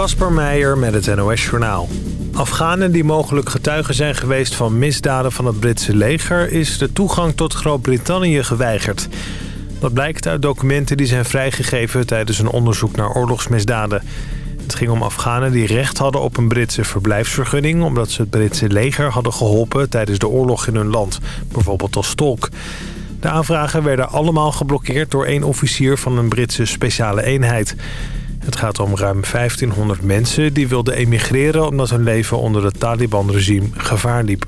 Kasper Meijer met het NOS-journaal. Afghanen die mogelijk getuigen zijn geweest van misdaden van het Britse leger... is de toegang tot Groot-Brittannië geweigerd. Dat blijkt uit documenten die zijn vrijgegeven tijdens een onderzoek naar oorlogsmisdaden. Het ging om Afghanen die recht hadden op een Britse verblijfsvergunning... omdat ze het Britse leger hadden geholpen tijdens de oorlog in hun land. Bijvoorbeeld als tolk. De aanvragen werden allemaal geblokkeerd door één officier van een Britse speciale eenheid. Het gaat om ruim 1500 mensen die wilden emigreren... omdat hun leven onder het Taliban-regime gevaar liep.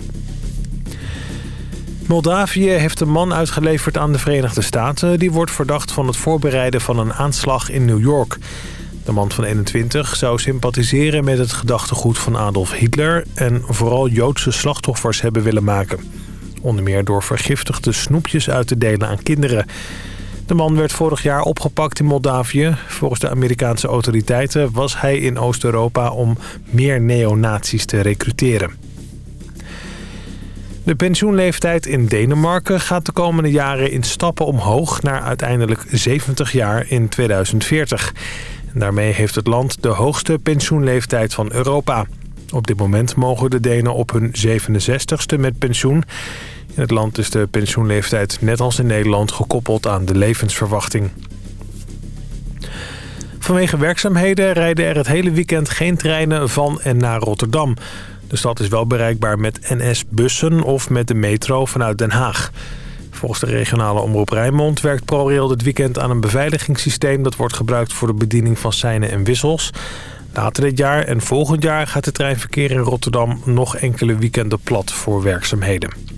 Moldavië heeft een man uitgeleverd aan de Verenigde Staten... die wordt verdacht van het voorbereiden van een aanslag in New York. De man van 21 zou sympathiseren met het gedachtegoed van Adolf Hitler... en vooral Joodse slachtoffers hebben willen maken. Onder meer door vergiftigde snoepjes uit te delen aan kinderen... De man werd vorig jaar opgepakt in Moldavië. Volgens de Amerikaanse autoriteiten was hij in Oost-Europa om meer neonazies te recruteren. De pensioenleeftijd in Denemarken gaat de komende jaren in stappen omhoog... naar uiteindelijk 70 jaar in 2040. En daarmee heeft het land de hoogste pensioenleeftijd van Europa. Op dit moment mogen de Denen op hun 67ste met pensioen. In het land is de pensioenleeftijd net als in Nederland gekoppeld aan de levensverwachting. Vanwege werkzaamheden rijden er het hele weekend geen treinen van en naar Rotterdam. De stad is wel bereikbaar met NS-bussen of met de metro vanuit Den Haag. Volgens de regionale omroep Rijnmond werkt ProRail dit weekend aan een beveiligingssysteem... dat wordt gebruikt voor de bediening van seinen en wissels. Later dit jaar en volgend jaar gaat het treinverkeer in Rotterdam nog enkele weekenden plat voor werkzaamheden.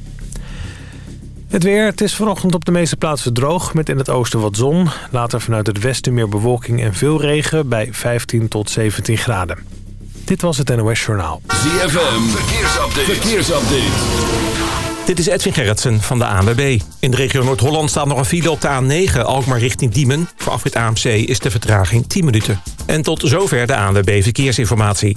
Het weer, het is vanochtend op de meeste plaatsen droog... met in het oosten wat zon. Later vanuit het westen meer bewolking en veel regen... bij 15 tot 17 graden. Dit was het NOS Journaal. ZFM, verkeersupdate. verkeersupdate. Dit is Edwin Gerritsen van de ANWB. In de regio Noord-Holland staat nog een file op de A9, Alkmaar richting Diemen. Voor afrit AMC is de vertraging 10 minuten. En tot zover de ANWB Verkeersinformatie.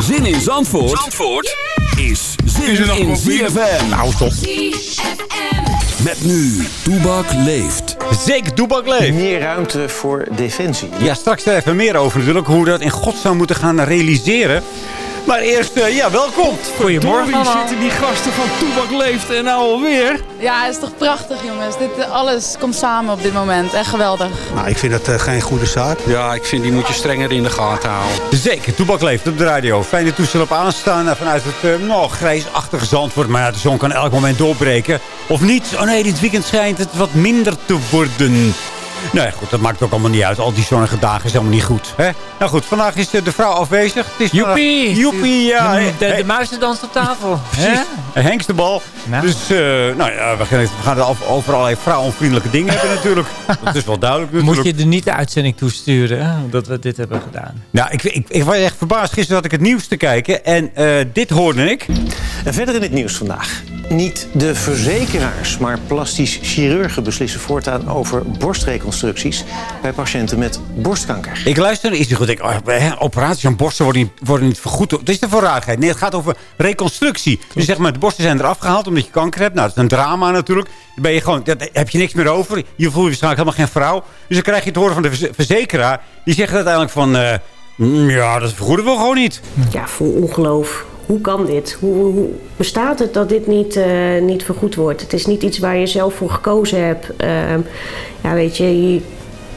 Zin in Zandvoort, Zandvoort is zin in ZFM. Nou, stop. Met nu, Toebak leeft. Zeker, Toebak leeft. Meer ruimte voor defensie. Ja, straks er even meer over natuurlijk. Hoe we dat in godsnaam moeten gaan realiseren. Maar eerst, uh, ja, welkom. Goedemorgen. Wie zitten die gasten van Toebak Leeft en nou alweer? Ja, het is toch prachtig, jongens. Dit, uh, alles komt samen op dit moment. Echt geweldig. Nou, ik vind dat uh, geen goede zaak. Ja, ik vind die moet je strenger in de gaten houden. Zeker, Toebak Leeft op de radio. Fijne toestel op aanstaan vanuit het nog grijsachtige Zandvoort. Maar ja, de zon kan elk moment doorbreken. Of niet? Oh nee, dit weekend schijnt het wat minder te worden. Nou ja, goed, dat maakt ook allemaal niet uit. Al die zonnige dagen is helemaal niet goed. Hè? Nou goed, vandaag is de vrouw afwezig. Het is Joepie! Joepie, ja. De, de, danst op tafel. Precies. Henk de bal. Nou. Dus, uh, nou ja, we gaan, we gaan overal even vrouwonvriendelijke dingen hebben natuurlijk. Dat is wel duidelijk natuurlijk. Moet je er niet de uitzending toesturen, hè? dat we dit hebben gedaan. Nou, ik, ik, ik was echt verbaasd. Gisteren had ik het nieuws te kijken. En uh, dit hoorde ik. En verder in het nieuws vandaag. Niet de verzekeraars, maar plastisch chirurgen beslissen voortaan over borstreconstructies bij patiënten met borstkanker. Ik luister iets goed. Ik, oh, operaties aan borsten worden niet, worden niet vergoed. Dat is de voorraadheid. Nee, het gaat over reconstructie. Dus zeg maar, de borsten zijn eraf gehaald omdat je kanker hebt. Nou, dat is een drama natuurlijk. Dan ben je gewoon, daar heb je niks meer over. Je voelt je waarschijnlijk helemaal geen vrouw. Dus dan krijg je het horen van de verzekeraar. Die zegt uiteindelijk van... Uh, ja, dat vergoeden we gewoon niet. Ja, vol ongeloof hoe kan dit? Hoe, hoe, bestaat het dat dit niet, uh, niet vergoed wordt? Het is niet iets waar je zelf voor gekozen hebt. Uh, ja, weet je, je,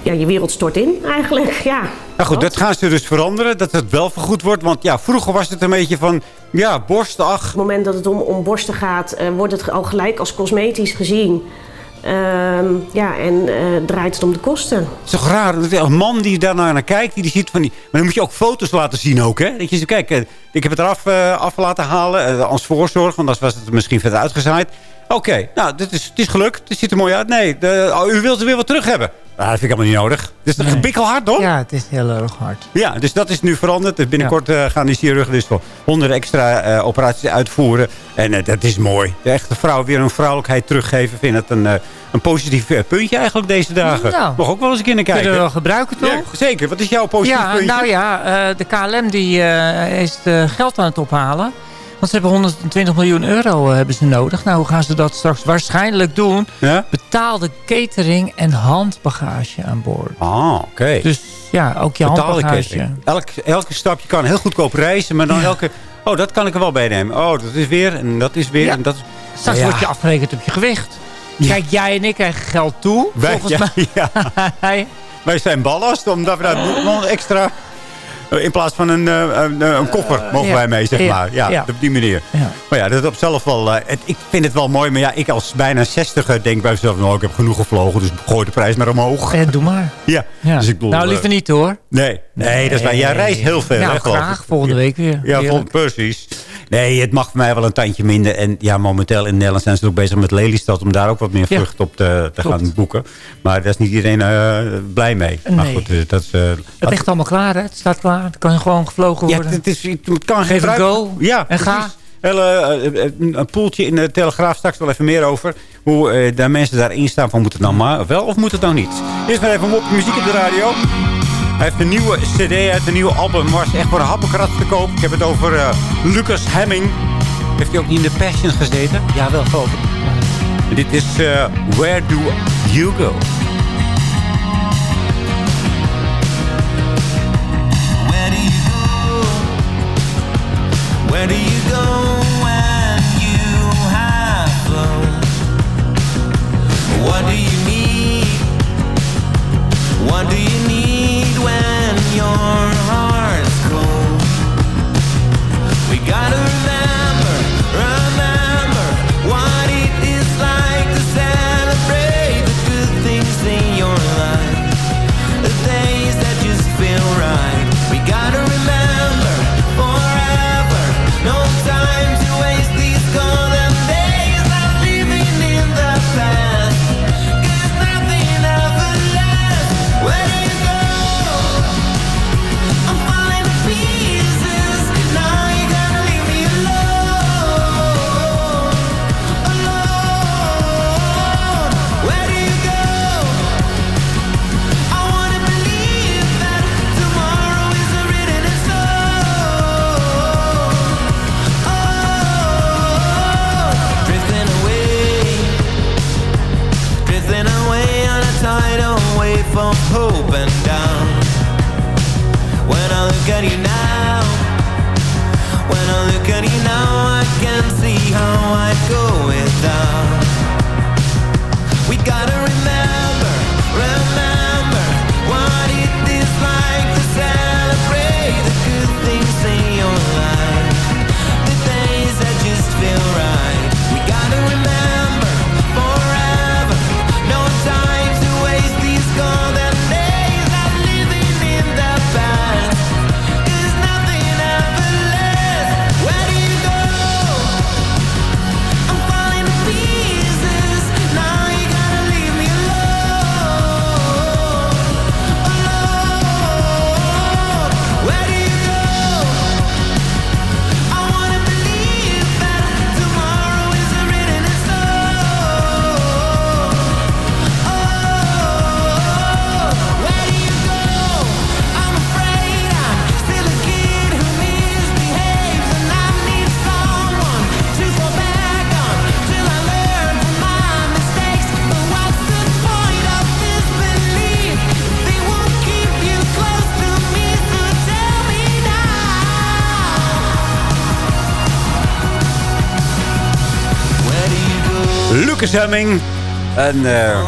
ja, je wereld stort in eigenlijk. Ja, nou goed, dat gaan ze dus veranderen. Dat het wel vergoed wordt. Want ja, vroeger was het een beetje van... Ja, borsten, ach. Op het moment dat het om, om borsten gaat... Uh, wordt het al gelijk als cosmetisch gezien... Um, ja, en uh, draait het om de kosten. Het is toch raar? Een man die daar naar kijkt, die, die ziet van die... Maar dan moet je ook foto's laten zien ook, hè? Dat je zo, kijk, ik heb het eraf uh, af laten halen als voorzorg. Want anders was het misschien verder uitgezaaid. Oké, nou, dit is, het is gelukt. Het ziet er mooi uit. Nee, u wilt er weer wat terug hebben. Dat vind ik helemaal niet nodig. Dus dat is bikkelhard, toch? Ja, het is heel erg hard. Ja, dus dat is nu veranderd. Dus Binnenkort eh, gaan die chirurgen dus voor honderden extra eh, operaties uitvoeren. En eh, dat is mooi. De echte vrouw weer een vrouwelijkheid teruggeven. vind het een, een positief puntje eigenlijk deze dagen. Nou, Mag ook wel eens een keer naar kijken. Kunnen we wel gebruiken, toch? Ja, zeker. Wat is jouw positief ja, puntje? Nou ja, de KLM die, is geld aan het ophalen. Want ze hebben 120 miljoen euro hebben ze nodig. Nou, hoe gaan ze dat straks waarschijnlijk doen? Ja? Betaalde catering en handbagage aan boord. Ah, oké. Dus ja, ook je Betaalde handbagage. Elk, elke stapje kan heel goedkoop reizen, maar dan elke... Oh, dat kan ik er wel bij nemen. Oh, dat is weer en dat is weer Ja. en dat... Straks Ja. word je afgerekend op je gewicht. Kijk, jij en ik krijgen geld toe. Wij, volgens mij. Wij zijn ballast, omdat we daar nog extra... In plaats van een, eh, een, eh, een koffer mogen ja. wij mee, zeg Ja. maar. Ja, Ja. op die manier. Ja. Maar ja, dat is op zelf wel... eh, het- ik vind het wel mooi, maar ja, ik als bijna 60 denk bij mezelf... Nou, ik heb genoeg gevlogen, dus gooi de prijs maar omhoog. Eh, doe maar. Ja, Ja. dus ik bedoel... nou, eh, liever niet hoor. Nee, nee, dat is waar. Jij reist heel veel, Nou, hè, geloof graag. Volgende week weer. Ja, vol, Heerlijk. precies. Nee, het mag voor mij wel een tandje minder. En ja, momenteel in Nederland zijn ze ook bezig met Lelystad... om daar ook wat meer Ja, vlucht op te, te gaan boeken. Maar daar is niet iedereen eh, blij mee. Maar Nee. goed, eh, dat is... eh, Het ligt allemaal klaar, hè? Het staat klaar. Het kan gewoon gevlogen ja, worden. het, is, het kan geen gebruik- go Ja, en ga. Hele, een poeltje in de Telegraaf, straks wel even meer over. Hoe daar mensen daarin staan van moet het nou maar wel of moet het nou niet. Eerst maar even op muziek op de radio. Hij heeft een nieuwe cd uit, een nieuwe album. Was echt voor een happenkrat te koop. Ik heb het over eh, Lucas Hemming. Heeft hij ook niet in de Passion gezeten? Ja, wel geloof ik. En dit is eh, Where Do You Go? Lucas Hemming. En eh,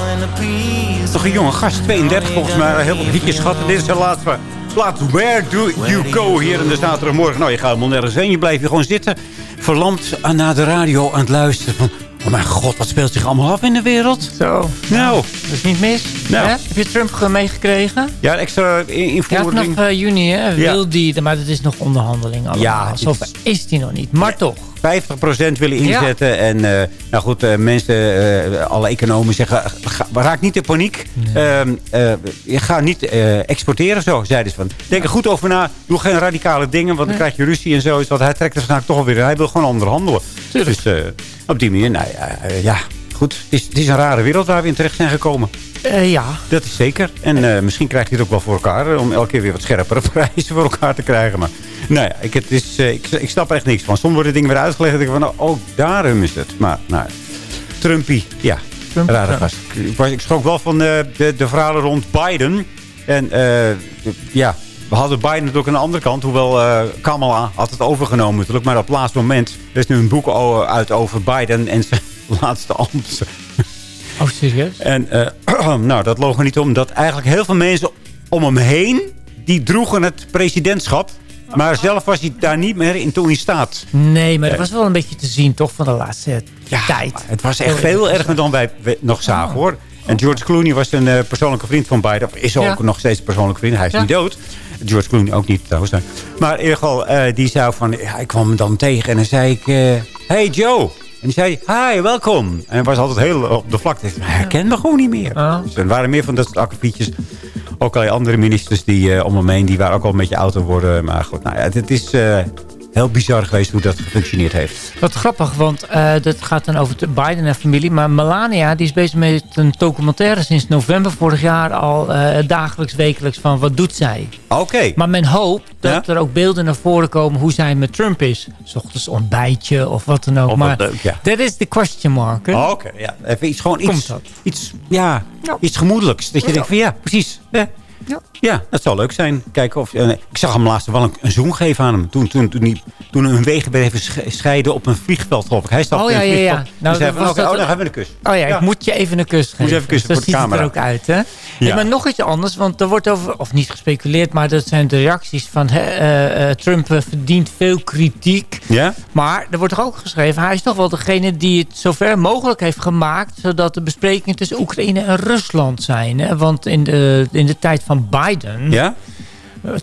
toch een jonge gast, 32 volgens mij. Heel veel hitjes gehad. En dit is de laatste plaat. Where do you go? Hier in de zaterdagmorgen. Nou, je gaat helemaal nergens heen. Je blijft hier gewoon zitten. Verlamd aan- naar de radio aan het luisteren. Van, oh mijn god, wat speelt zich allemaal af in de wereld? Zo. Nou. Dat is niet mis. Nou. Hè? Heb je Trump ge- meegekregen? Ja, extra in- Ja, invoering. vanaf eh, juni hè, Ja. wil die, maar dat is nog onderhandeling allemaal. Ja, Zover is die nog niet. Maar toch. 50% willen inzetten. En eh, nou goed, eh, mensen, eh, alle economen zeggen, ga, raak niet in paniek. Ehm, eh, je gaat niet exporteren, zo zeiden ze van. Denk er goed over na. Doe geen radicale dingen, want dan krijg je ruzie en zo. Want hij trekt er waarschijnlijk toch alweer. Hij wil gewoon onderhandelen. Dus op die manier, nou ja, goed. Het is, het is een rare wereld waar we in terecht zijn gekomen. Ja. Dat is zeker. En misschien krijgt hij het ook wel voor elkaar. Om elke keer weer wat scherpere prijzen voor elkaar te krijgen. Maar nou ja, ik, het is, eh, ik, ik snap er echt niks van. Soms worden dingen weer uitgelegd. En denk ik van, oh, daarom is het. Maar nou, ja. Trumpy, ja. Trump, rare ja. gast. Ik, was- ik schrok wel van eh, de, de verhalen rond Biden. En eh, ja, we hadden Biden natuurlijk aan de andere kant. Hoewel Kamala had het overgenomen natuurlijk. Maar op het laatste moment. Er is nu een boek uit over Biden en zijn laatste ambt. Oh, serieus? En nou, dat loog er niet om. Dat eigenlijk heel veel mensen om hem heen... die droegen het presidentschap. Maar zelf was hij daar niet meer in toe in staat. Nee, maar dat Eh. was wel een beetje te zien toch van de laatste tijd. Het was echt veel erger dan wij nog zagen, hoor. En George Clooney was een eh, persoonlijke vriend van Biden. Of is ook Ja. nog steeds een persoonlijke vriend. Hij is Ja. niet dood. George Clooney ook niet trouwens. Maar in ieder geval, eh, die zei van... Ja, ik kwam hem dan tegen en dan zei ik... eh, hey Joe. En die zei, hi, welkom. En hij was altijd heel op de vlakte. Hij herkende me gewoon niet meer. Dus er waren meer van dat soort akkefietjes. Ook allerlei andere ministers die eh, om hem heen... die waren ook al een beetje te worden. Maar goed, nou ja, het is eh, heel bizar geweest hoe dat gefunctioneerd heeft. Wat grappig, want eh, dat gaat dan over de Biden en familie. Maar Melania die is bezig met een documentaire sinds november vorig jaar al eh, dagelijks, wekelijks van wat doet zij. Oké. Maar men hoopt dat Ja? er ook beelden naar voren komen hoe zij met Trump is. 's ochtends ontbijtje of wat dan ook. Of wat maar leuk, ja. dat is de question mark. Oh, Oké, ja. Even iets, gewoon Komt iets, dat? iets, ja, iets gemoedelijks. Dat je denkt van ja, precies. Ja. Ja. dat zou leuk zijn. Kijken of, eh, ik zag hem laatst wel een, een zoen geven aan hem. Toen, toen, toen, die, toen hun wegen weer even sch- scheiden op een vliegveld, geloof ik. Hij stapte Oh, in ja, een ja, ja. vliegveld. Nou, dus van, oké, dat- oh, dan hebben we een kus. Oh ja, Ja. ik moet je even een kus geven. je even kussen Zo voor de ziet camera. het er ook uit, hè? Ja. Hey, maar nog iets anders, want er wordt over, of niet gespeculeerd... maar dat zijn de reacties van eh, eh, Trump verdient veel kritiek. Ja? Maar er wordt er ook geschreven... hij is toch wel degene die het zover mogelijk heeft gemaakt... zodat de besprekingen tussen Oekraïne en Rusland zijn. Hè? Want in de, in de tijd van Biden... Ja?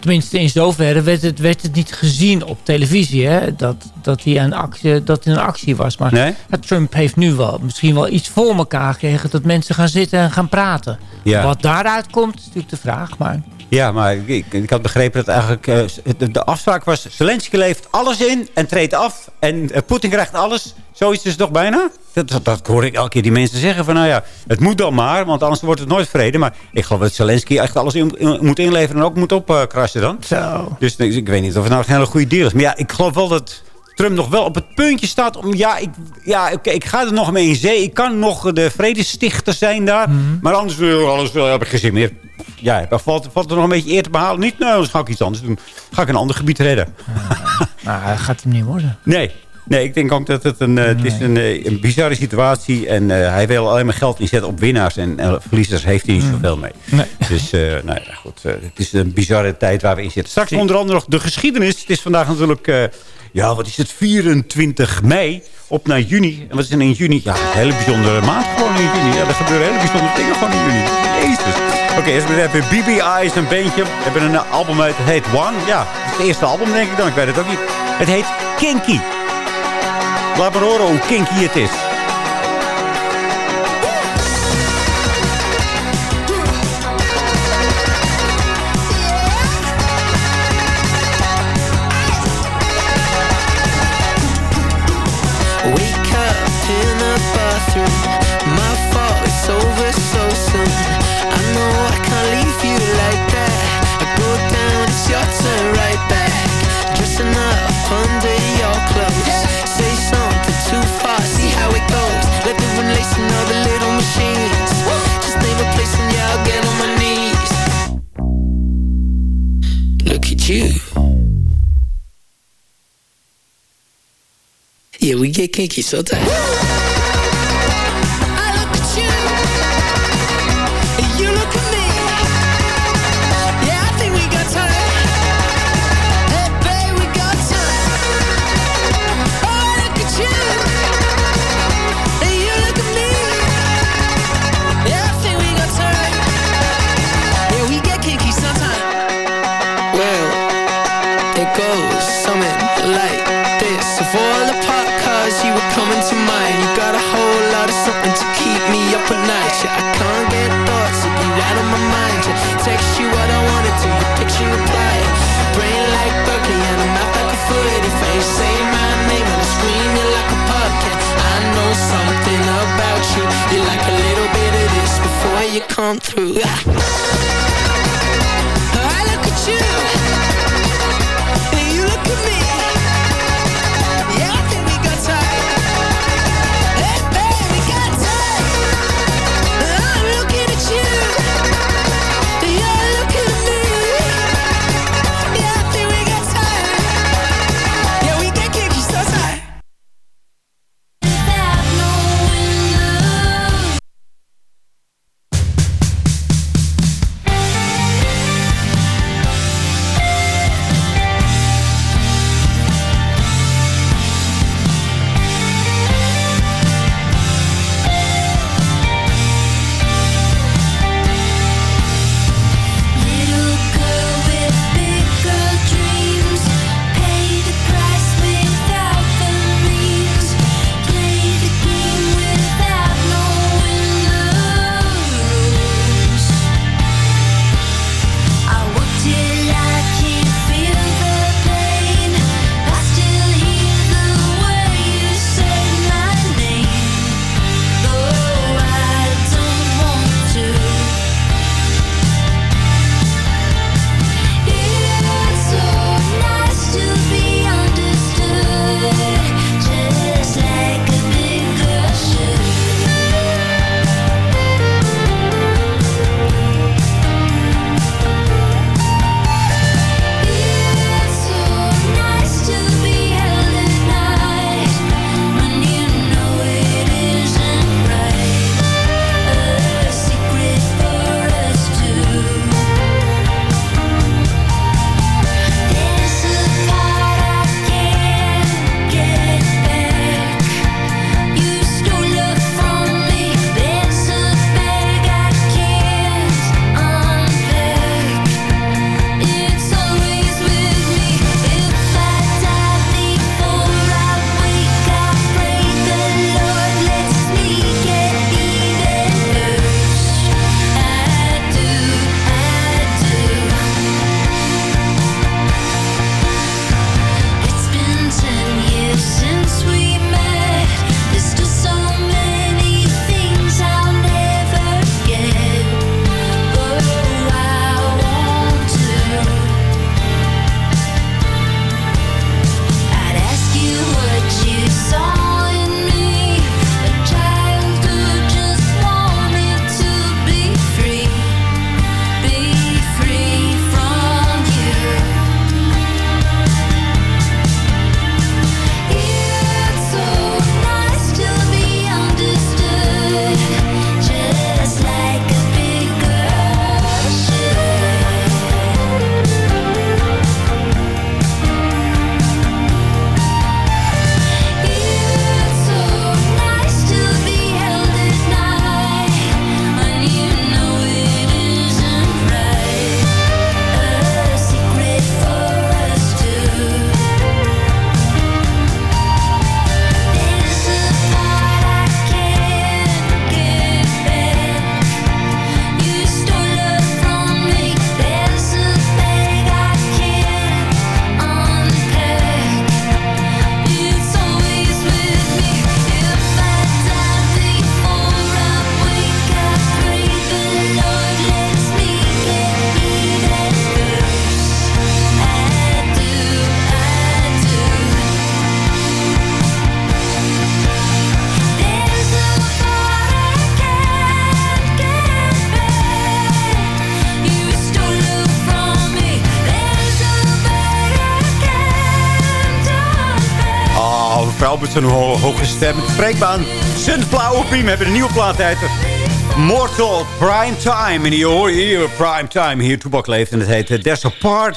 Tenminste, in zoverre werd het, werd het niet gezien op televisie. Hè? Dat, dat hij een actie, dat hij een actie was. Maar Nee? Trump heeft nu wel misschien wel iets voor elkaar gekregen... dat mensen gaan zitten en gaan praten. Ja. Wat daaruit komt, is natuurlijk de vraag. Maar Ja, maar ik, ik, had begrepen dat eigenlijk eh, de, de afspraak was... Zelensky levert alles in en treedt af. En eh, Poetin krijgt alles. Zoiets is het toch bijna? Dat, dat, dat hoor ik elke keer die mensen zeggen. Van nou ja, het moet dan maar, want anders wordt het nooit vrede. Maar ik geloof dat Zelensky echt alles in, in- moet inleveren... en ook moet opkrassen dan. Zo. Dus ik, ik weet niet of het nou een hele goede deal is. Maar ja, ik geloof wel dat... Trump nog wel op het puntje staat om... Ja, ik, ja oké, ik ga er nog mee in zee. Ik kan nog de vredestichter zijn daar. Maar anders alles, uh, heb ik geen zin meer. Ja, valt, valt er nog een beetje eer te behalen? Niet? Nou, dan ga ik iets anders doen. Ga ik een ander gebied redden. nou, dat gaat hem niet worden. Nee. Nee, ik denk ook dat het een, eh, het is een, eh, een bizarre situatie En eh, hij wil alleen maar geld inzetten op winnaars. En verliezers heeft hij niet zoveel mee. Nee. Dus, nou ja, goed. het is een bizarre tijd waar we in zitten. Straks onder andere nog de geschiedenis. Het is vandaag natuurlijk... ja, wat is het? 24 mei. Op naar juni. En wat is er in juni? Ja, een hele bijzondere maand gewoon in juni. Ja, er gebeuren hele bijzondere dingen gewoon in juni. Jezus. Oké, eerst maar even BB is een beentje. We hebben een album uit. Het heet One. Ja, is het eerste album denk ik dan. Ik weet het ook niet. Het heet Kinky. Laat maar horen hoe kinky het is. You. Yeah, we get kinky sometimes. come through. zijn ho hoge stem. Spreekbaan. Sunflower Beam hebben een nieuwe plaat uit. Mortal Prime Time. En hier hoor je hier Prime Time. Hier Toebak leeft. En het heet eh, There's a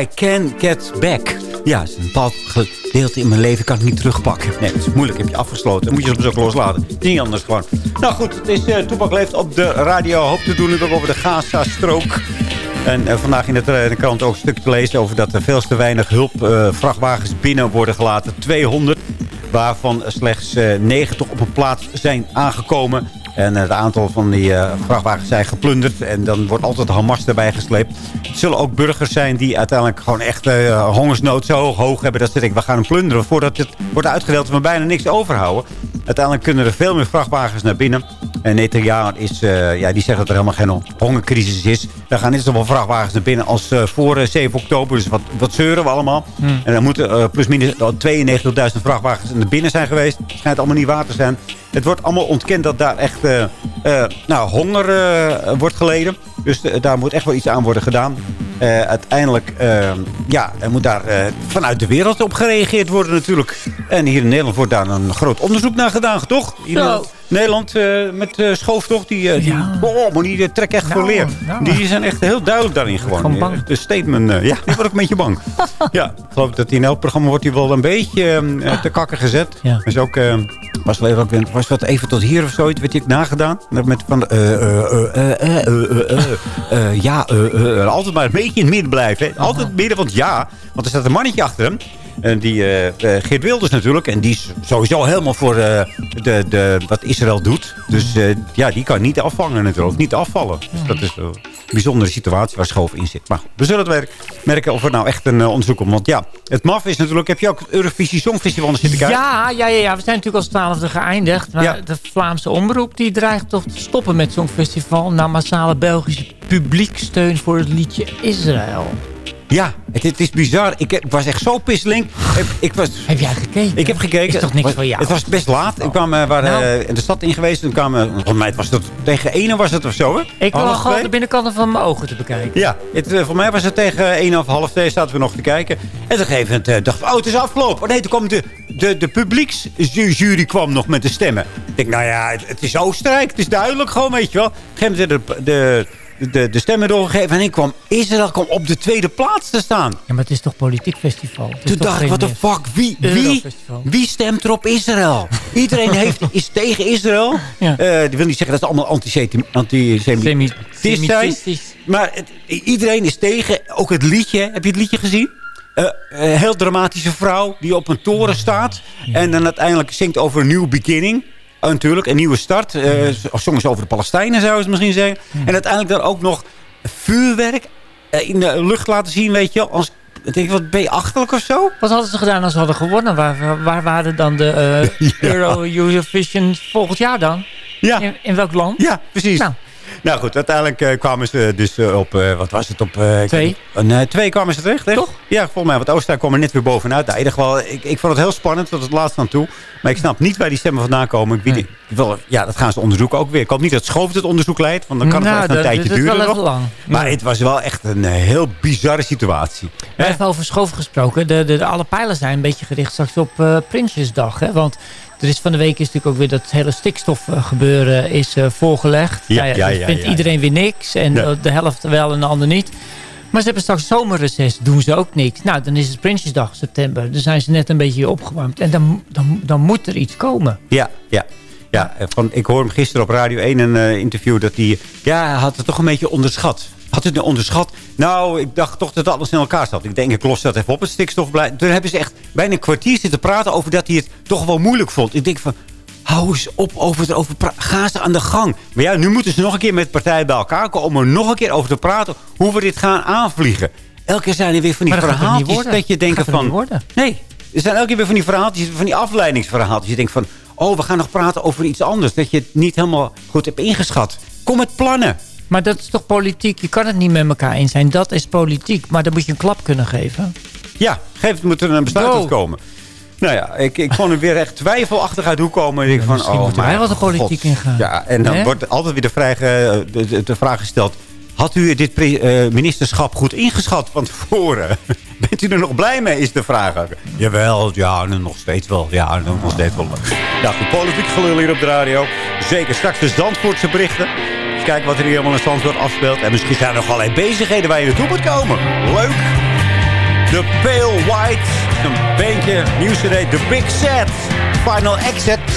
I Can Get Back. Ja, het is een bepaald gedeelte in mijn leven kan ik niet terugpakken. Nee, dat is moeilijk. Heb je afgesloten. Dan moet je soms ook loslaten. Niet anders gewoon. Nou goed, het is uh, leeft op de radio. Hoop te doen ook over de Gaza-strook. En eh, vandaag in de, krant ook een stuk te lezen over dat er veel te weinig hulpvrachtwagens uh, binnen worden gelaten. 200 waarvan slechts eh, 90 op een plaats zijn aangekomen. En eh, het aantal van die eh, vrachtwagens zijn geplunderd. En dan wordt altijd Hamas erbij gesleept. Het zullen ook burgers zijn die uiteindelijk gewoon echt uh, hongersnood zo hoog hebben... dat ze denken, we gaan hem plunderen voordat het wordt uitgedeeld... we bijna niks overhouden. Uiteindelijk kunnen er veel meer vrachtwagens naar binnen. En Netanyahu is, eh, ja, die zegt dat er helemaal geen hongercrisis is. Er gaan net zoveel vrachtwagens naar binnen als eh, voor eh, 7 oktober. Dus wat, wat zeuren we allemaal. Hmm. En dan moeten eh, plusminus 92.000 vrachtwagens naar binnen zijn geweest. Het schijnt allemaal niet waar te zijn. Het wordt allemaal ontkend dat daar echt eh, eh, nou, honger eh, wordt geleden. Dus eh, daar moet echt wel iets aan worden gedaan. Eh, uiteindelijk eh, ja, er moet daar eh, vanuit de wereld op gereageerd worden natuurlijk. En hier in Nederland wordt daar een groot onderzoek naar gedaan, toch? Nederland eh, met uh, Schoof, toch? Die, eh, die, oh, maar die eh, trekken echt voor Nou, leer. nou. Die zijn echt heel duidelijk daarin gewoon. gewoon bang. Eh, De statement, eh, ja, die word ik een beetje bang. ja, ik geloof dat in elk programma wordt hij wel een beetje eh, te kakken gezet. Ja. Dus ook, eh, was, wel even, was wat even tot hier of zoiets, werd hij ook nagedaan. Met van, eh, eh, eh, eh, eh, eh, eh, ja, eh, eh, altijd maar een beetje in het midden blijven. Hè. Altijd in het midden, want ja, want er staat een mannetje achter hem. En die eh, eh, Geert Wilders natuurlijk. En die is sowieso helemaal voor eh, de, de, wat Israël doet. Dus ja, die kan niet afvangen natuurlijk. Niet afvallen. Dus dat is een bijzondere situatie waar Schoof in zit. Maar goed, we zullen het merken of er nou echt een onderzoek komt. Want ja, het maf is natuurlijk... Heb je ook het Eurovisie Songfestival zitten kijken? Ja, ja, ja, ja, we zijn natuurlijk als twaalfde geëindigd. Maar Ja. de Vlaamse omroep die dreigt toch te stoppen met zo'n festival... na massale Belgische publieksteun voor het liedje Israël. Ja, het, het is bizar. Ik, heb- was echt zo pisseling. Ik, ik was, Heb jij gekeken? ik heb gekeken. Is toch niks was- voor jou? Het was best laat. Ik kwam, eh, waar, Nou. eh, in de stad in geweest. Toen kwam, eh, volgens mij was het tegen ene was het of zo. Hè? Ik lag twee? de binnenkant van mijn ogen te bekijken. Ja, het, eh, voor mij was het tegen 1 of half 2 zaten we nog te kijken. En op een gegeven moment dacht ik, oh, het is afgelopen. Oh, nee, toen kwam de, de, de publieksjury kwam nog met de stemmen. Ik denk, nou ja, het, het is Oostenrijk. Het is duidelijk gewoon, weet je wel. Op een gegeven moment werden de, de, de, de stemmen doorgegeven. En ik kwam, Israël kwam op de tweede plaats te staan. Ja, maar het is toch politiek festival? Toen dacht ik, the eh, fuck, wie, wie, wie stemt er op Israël? Iedereen heeft, is tegen Israël. Ja. Eh, wil niet zeggen dat ze allemaal antisemi- antisemitisch zijn. Maar het- iedereen is tegen. Ook het liedje. Heb je het liedje gezien? Eh, een heel dramatische vrouw die op een toren staat. En dan uiteindelijk zingt over een nieuw beginning. Eh, natuurlijk, een nieuwe start. Uh, Soms over de Palestijnen zou je het misschien zeggen. En uiteindelijk dan ook nog vuurwerk eh, in de lucht laten zien, weet je. Als, ik denk, wat ben je achterlijk of zo? Wat hadden ze gedaan als ze hadden gewonnen? Waar, waar waren dan de eh, Euro Eurovision volgend jaar dan? Ja. In, in welk land? Ja, precies. Nou. Nou, goed, uiteindelijk eh, kwamen ze dus eh, op, eh, wat was het, op... Twee. Nee, twee kwamen ze terecht? Toch? Ja, volgens mij, want Oostenrijk kwam er net weer bovenuit. Nou, in ieder geval, ik, ik vond het heel spannend tot het laatste aan toe. Maar ik snap niet waar die stemmen vandaan komen. Ik ja, dat gaan ze onderzoeken ook weer. Ik hoop niet dat Schoof het onderzoek leidt, want dan kan het Nou, wel een dat- tijdje dat is wel duren nog. lang. Maar Ja. het was wel echt een heel bizarre situatie. Maar Even over schoof gesproken. De, de, de- alle pijlen zijn een beetje gericht straks op Prinsjesdag. Hè? Want er is van de week is natuurlijk ook weer dat hele stikstofgebeuren is eh, voorgelegd. Ja, Nou ja, dat ja, vindt ja. iedereen weer niks. En Nee. eh, de helft wel en de ander niet. Maar ze hebben straks zomerreces, doen ze ook niks. Nou, dan is het Prinsjesdag, september. Dan zijn ze net een beetje opgewarmd. En dan, dan, dan moet er iets komen. Ja, ja. Ja, eh, van, ik hoorde hem gisteren op Radio 1 een eh, interview dat hij... Ja, hij had het toch een beetje onderschat. Had het nou onderschat? Nou, ik dacht toch dat alles in elkaar zat. Ik denk, ik los dat even op, het stikstofbeleid. Toen hebben ze echt bijna een kwartier zitten praten over dat hij het toch wel moeilijk vond. Ik denk van, hou eens op over het over Ga ze aan de gang. Maar ja, nu moeten ze nog een keer met partijen bij elkaar komen... om er nog een keer over te praten hoe we dit gaan aanvliegen. Elke keer zijn er weer van die er verhaaltjes dat je denkt van... Nee, er zijn elke keer weer van die verhaaltjes, van die afleidingsverhaaltjes. Je denkt van, oh, we gaan nog praten over iets anders. Dat je het niet helemaal goed hebt ingeschat. Kom met plannen. Maar dat is toch politiek? Je kan het niet met elkaar eens zijn. Dat is politiek. Maar dan moet je een klap kunnen geven. Ja, geef moet er een besluit Go. uit komen. Nou ja, ik, ik vond er weer echt twijfelachtig uit hoe komen. Ik denk van, misschien oh, moeten wij wel de politiek God. ingaan. Ja, en dan wordt altijd weer de vraag, eh, de, de, de vraag gesteld... Had u dit eh, ministerschap goed ingeschat van tevoren? Bent u er nog blij mee, is de vraag. Jawel, ja, nu nog steeds wel. Ja, nu nog steeds wel. Ja, goed, politiek gelul hier op de radio. Zeker, straks de Zandvoortse berichten. Kijken wat er hier allemaal in Zandvoort afspeelt. En misschien zijn er nog allerlei bezigheden waar je naartoe moet komen. Leuk. The Pale White. Een beentje, nieuws today. The Big Set. Final Exit.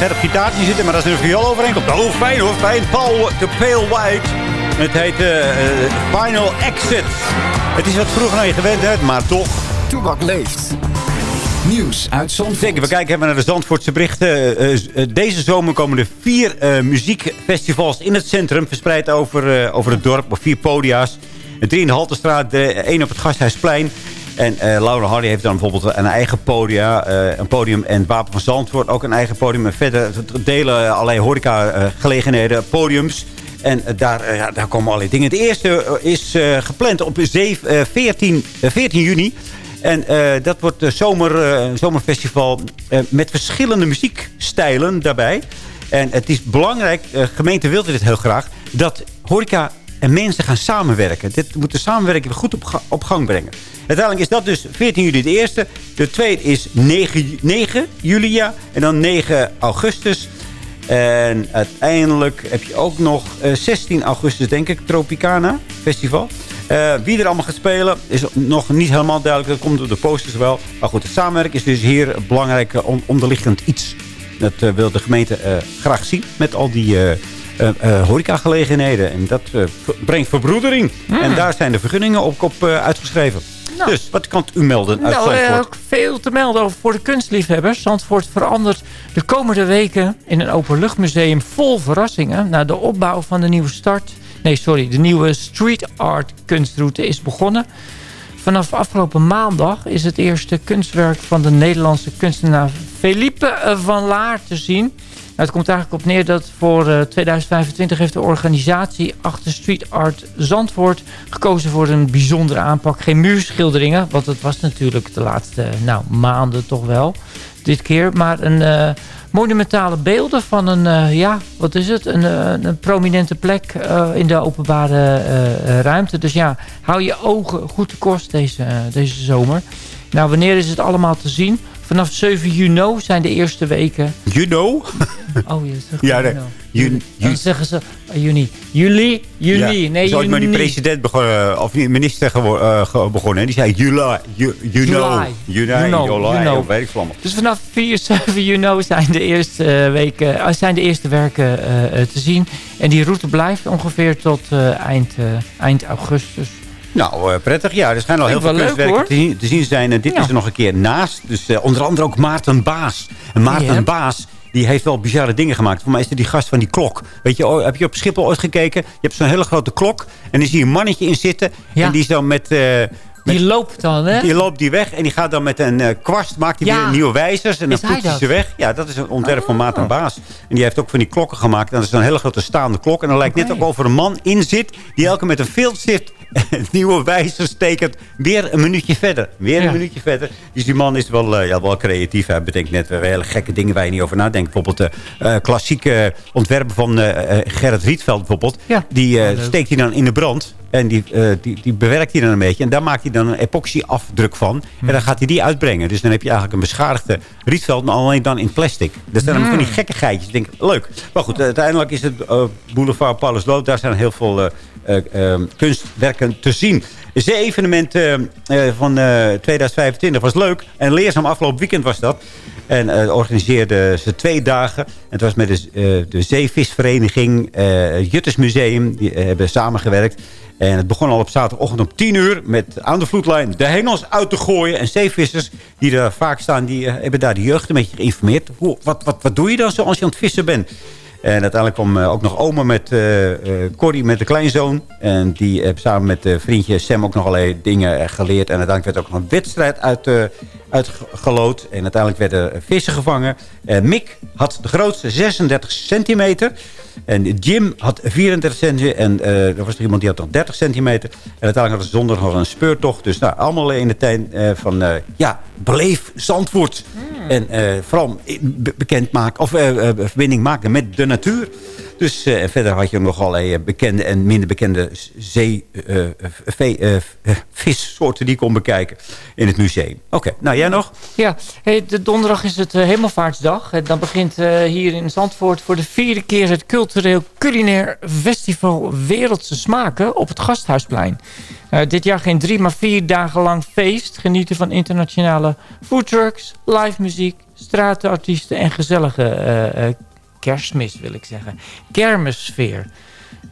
Scherp gitaartje zitten, maar als er een viool overheen komt... Oh, fijn hoor, fijn. Paul de Pale White. Het heet eh, eh, Final Exit. Het is wat vroeger naar je gewend hebt, maar toch... Toebak leeft. Nieuws uit Zandvoort. Zeker, we kijken even naar de Zandvoortse berichten. Eh, deze zomer komen er vier muziekfestivals in het centrum... verspreid over, over het dorp, op vier podia's. Drie in de Haltestraat, één op het Gasthuisplein... En eh, Laura Hardy heeft dan bijvoorbeeld een eigen podia, eh, een podium. En Wapen van Zandvoort ook een eigen podium. En verder delen allerlei horeca-gelegenheden podiums. En eh, daar, eh, ja, daar komen allerlei dingen. Het eerste eh, is eh, gepland op 7, eh, 14, eh, 14 juni. En eh, dat wordt een zomer, eh, zomerfestival eh, met verschillende muziekstijlen daarbij. En het is belangrijk, gemeente wilde dit heel graag... dat horeca en mensen gaan samenwerken. Dit moet de samenwerking goed op, op gang brengen. Uiteindelijk is dat dus 14 juli de eerste. De tweede is 9, ju- 9 juli, ja. En dan 9 augustus. En uiteindelijk heb je ook nog eh, 16 augustus, denk ik, Tropicana Festival. Eh, wie er allemaal gaat spelen is nog niet helemaal duidelijk. Dat komt door de posters wel. Maar goed, het samenwerken is dus hier een belangrijk eh, on- onderliggend iets. Dat eh, wil de gemeente eh, graag zien met al die eh, horecagelegenheden. En dat eh, brengt verbroedering. En daar zijn de vergunningen op eh, uitgeschreven. Nou. Dus, wat kan u melden uit Nou, ook veel te melden over voor de kunstliefhebbers. Zandvoort verandert de komende weken in een openluchtmuseum vol verrassingen. Na de opbouw van de nieuwe start... Nee, sorry, de nieuwe street art kunstroute is begonnen. Vanaf afgelopen maandag is het eerste kunstwerk van de Nederlandse kunstenaar Felipe van Laar te zien. Het komt eigenlijk op neer dat voor eh, 2025 heeft de organisatie achter Street Art Zandvoort gekozen voor een bijzondere aanpak. Geen muurschilderingen, want dat was natuurlijk de laatste nou, maanden toch wel dit keer. Maar een eh, monumentale beelden van een, eh, ja, wat is het? Een, eh, een prominente plek eh, in de openbare eh, eh, ruimte. Dus ja, hou je ogen goed te kost deze, eh, deze zomer. Nou, wanneer is het allemaal te zien? Vanaf 7 juni zijn de eerste weken. You know? Oh, je zegt Ja, nee. juni. Dan zeggen ze eh, juni. Juli, juni. Ja. Nee, Is ooit maar die president begonnen, of die minister eh, ge- begonnen. Die zei, you, you, you know. July. You know. Of weet ik. Dus vanaf 4, 7 juni zijn de eerste, eh, weken, eh, zijn de eerste werken eh, eh, te zien. En die route blijft ongeveer tot eh, eind, eh, eind augustus. Nou, eh, prettig. Ja, er schijnen al heel veel leuk, kunstwerken te zien, te zien zijn. En dit Ja. is er nog een keer naast. Dus eh, onder andere ook Maarten Baas. En Maarten. Baas... Die heeft wel bizarre dingen gemaakt. Voor mij is het die gast van die klok. Weet je, oh, heb je op Schiphol ooit gekeken? Je hebt zo'n hele grote klok. En dan zie je een mannetje in zitten. Ja. En die is dan met... eh, met Die loopt dan, hè? die loopt die weg en die gaat dan met een eh, kwast, maakt hij Ja. weer nieuwe wijzers en dan Is poetst hij ze weg. Ja, dat is een ontwerp van Oh. Maarten Baas. En die heeft ook van die klokken gemaakt. En dat is een hele grote staande klok. En dan lijkt net ook over een man in zit die elke met een filtstift nieuwe wijzers tekent. Weer een minuutje verder. Weer Ja. een minuutje verder. Dus die man is wel, eh, ja, wel creatief. Hij bedenkt net weer hele gekke dingen waar je niet over nadenkt. Bijvoorbeeld de eh, klassieke ontwerpen van eh, eh, Gerrit Rietveld bijvoorbeeld. Ja. Die eh, steekt hij dan in de brand. En die, eh, die, die bewerkt hij dan een beetje. En daar maakt hij dan een epoxy-afdruk van. En dan gaat hij die uitbrengen. Dus dan heb je eigenlijk een beschadigde Rietveld, maar alleen dan in plastic. Dat zijn dan van die gekke geitjes. Ik denk, leuk. Maar goed, uiteindelijk is het eh, Boulevard Paulus Lood. Daar zijn heel veel eh, eh, eh, kunstwerken te zien. De evenement eh, eh, van eh, 2025 was leuk. En leerzaam afgelopen weekend was dat. En eh organiseerden ze twee dagen. En het was met de, eh, de Zeevisvereniging, eh, het Juttersmuseum. Die eh, hebben samengewerkt. En het begon al op zaterdagochtend om 10 uur met aan de vloedlijn de hengels uit te gooien. En zeevissers die er vaak staan, die eh, hebben daar de jeugd een beetje geïnformeerd. Hoe, wat, wat, wat doe je dan zo als je aan het vissen bent? En uiteindelijk kwam eh, ook nog oma met eh, Corrie met de kleinzoon. En die heeft samen met eh, vriendje Sam ook nog allerlei dingen geleerd. En uiteindelijk werd ook nog een wedstrijd uit, eh, uitgeloot. En uiteindelijk werden vissen gevangen. Eh, Mick had de grootste 36 centimeter. En Jim had 34 centimeter. En er was er iemand die had nog 30 centimeter. En uiteindelijk hadden ze zondag nog een speurtocht. Dus nou, allemaal in de tijd van... ja, beleef Zandvoort. En eh, vooral be- bekend maken... Of verbinding maken met de natuur. Dus en verder had je nog allerlei eh, bekende en minder bekende zee, eh, vissoorten die kon bekijken in het museum. Oké, nou jij nog? Ja, de donderdag is het Hemelvaartsdag. En dan begint hier in Zandvoort voor de vierde keer het cultureel culinair festival Wereldse Smaken op het Gasthuisplein. Dit jaar geen drie, maar vier dagen lang feest. Genieten van internationale foodtrucks, live muziek, straatartiesten en gezellige kerstmis wil ik zeggen. Kermissfeer.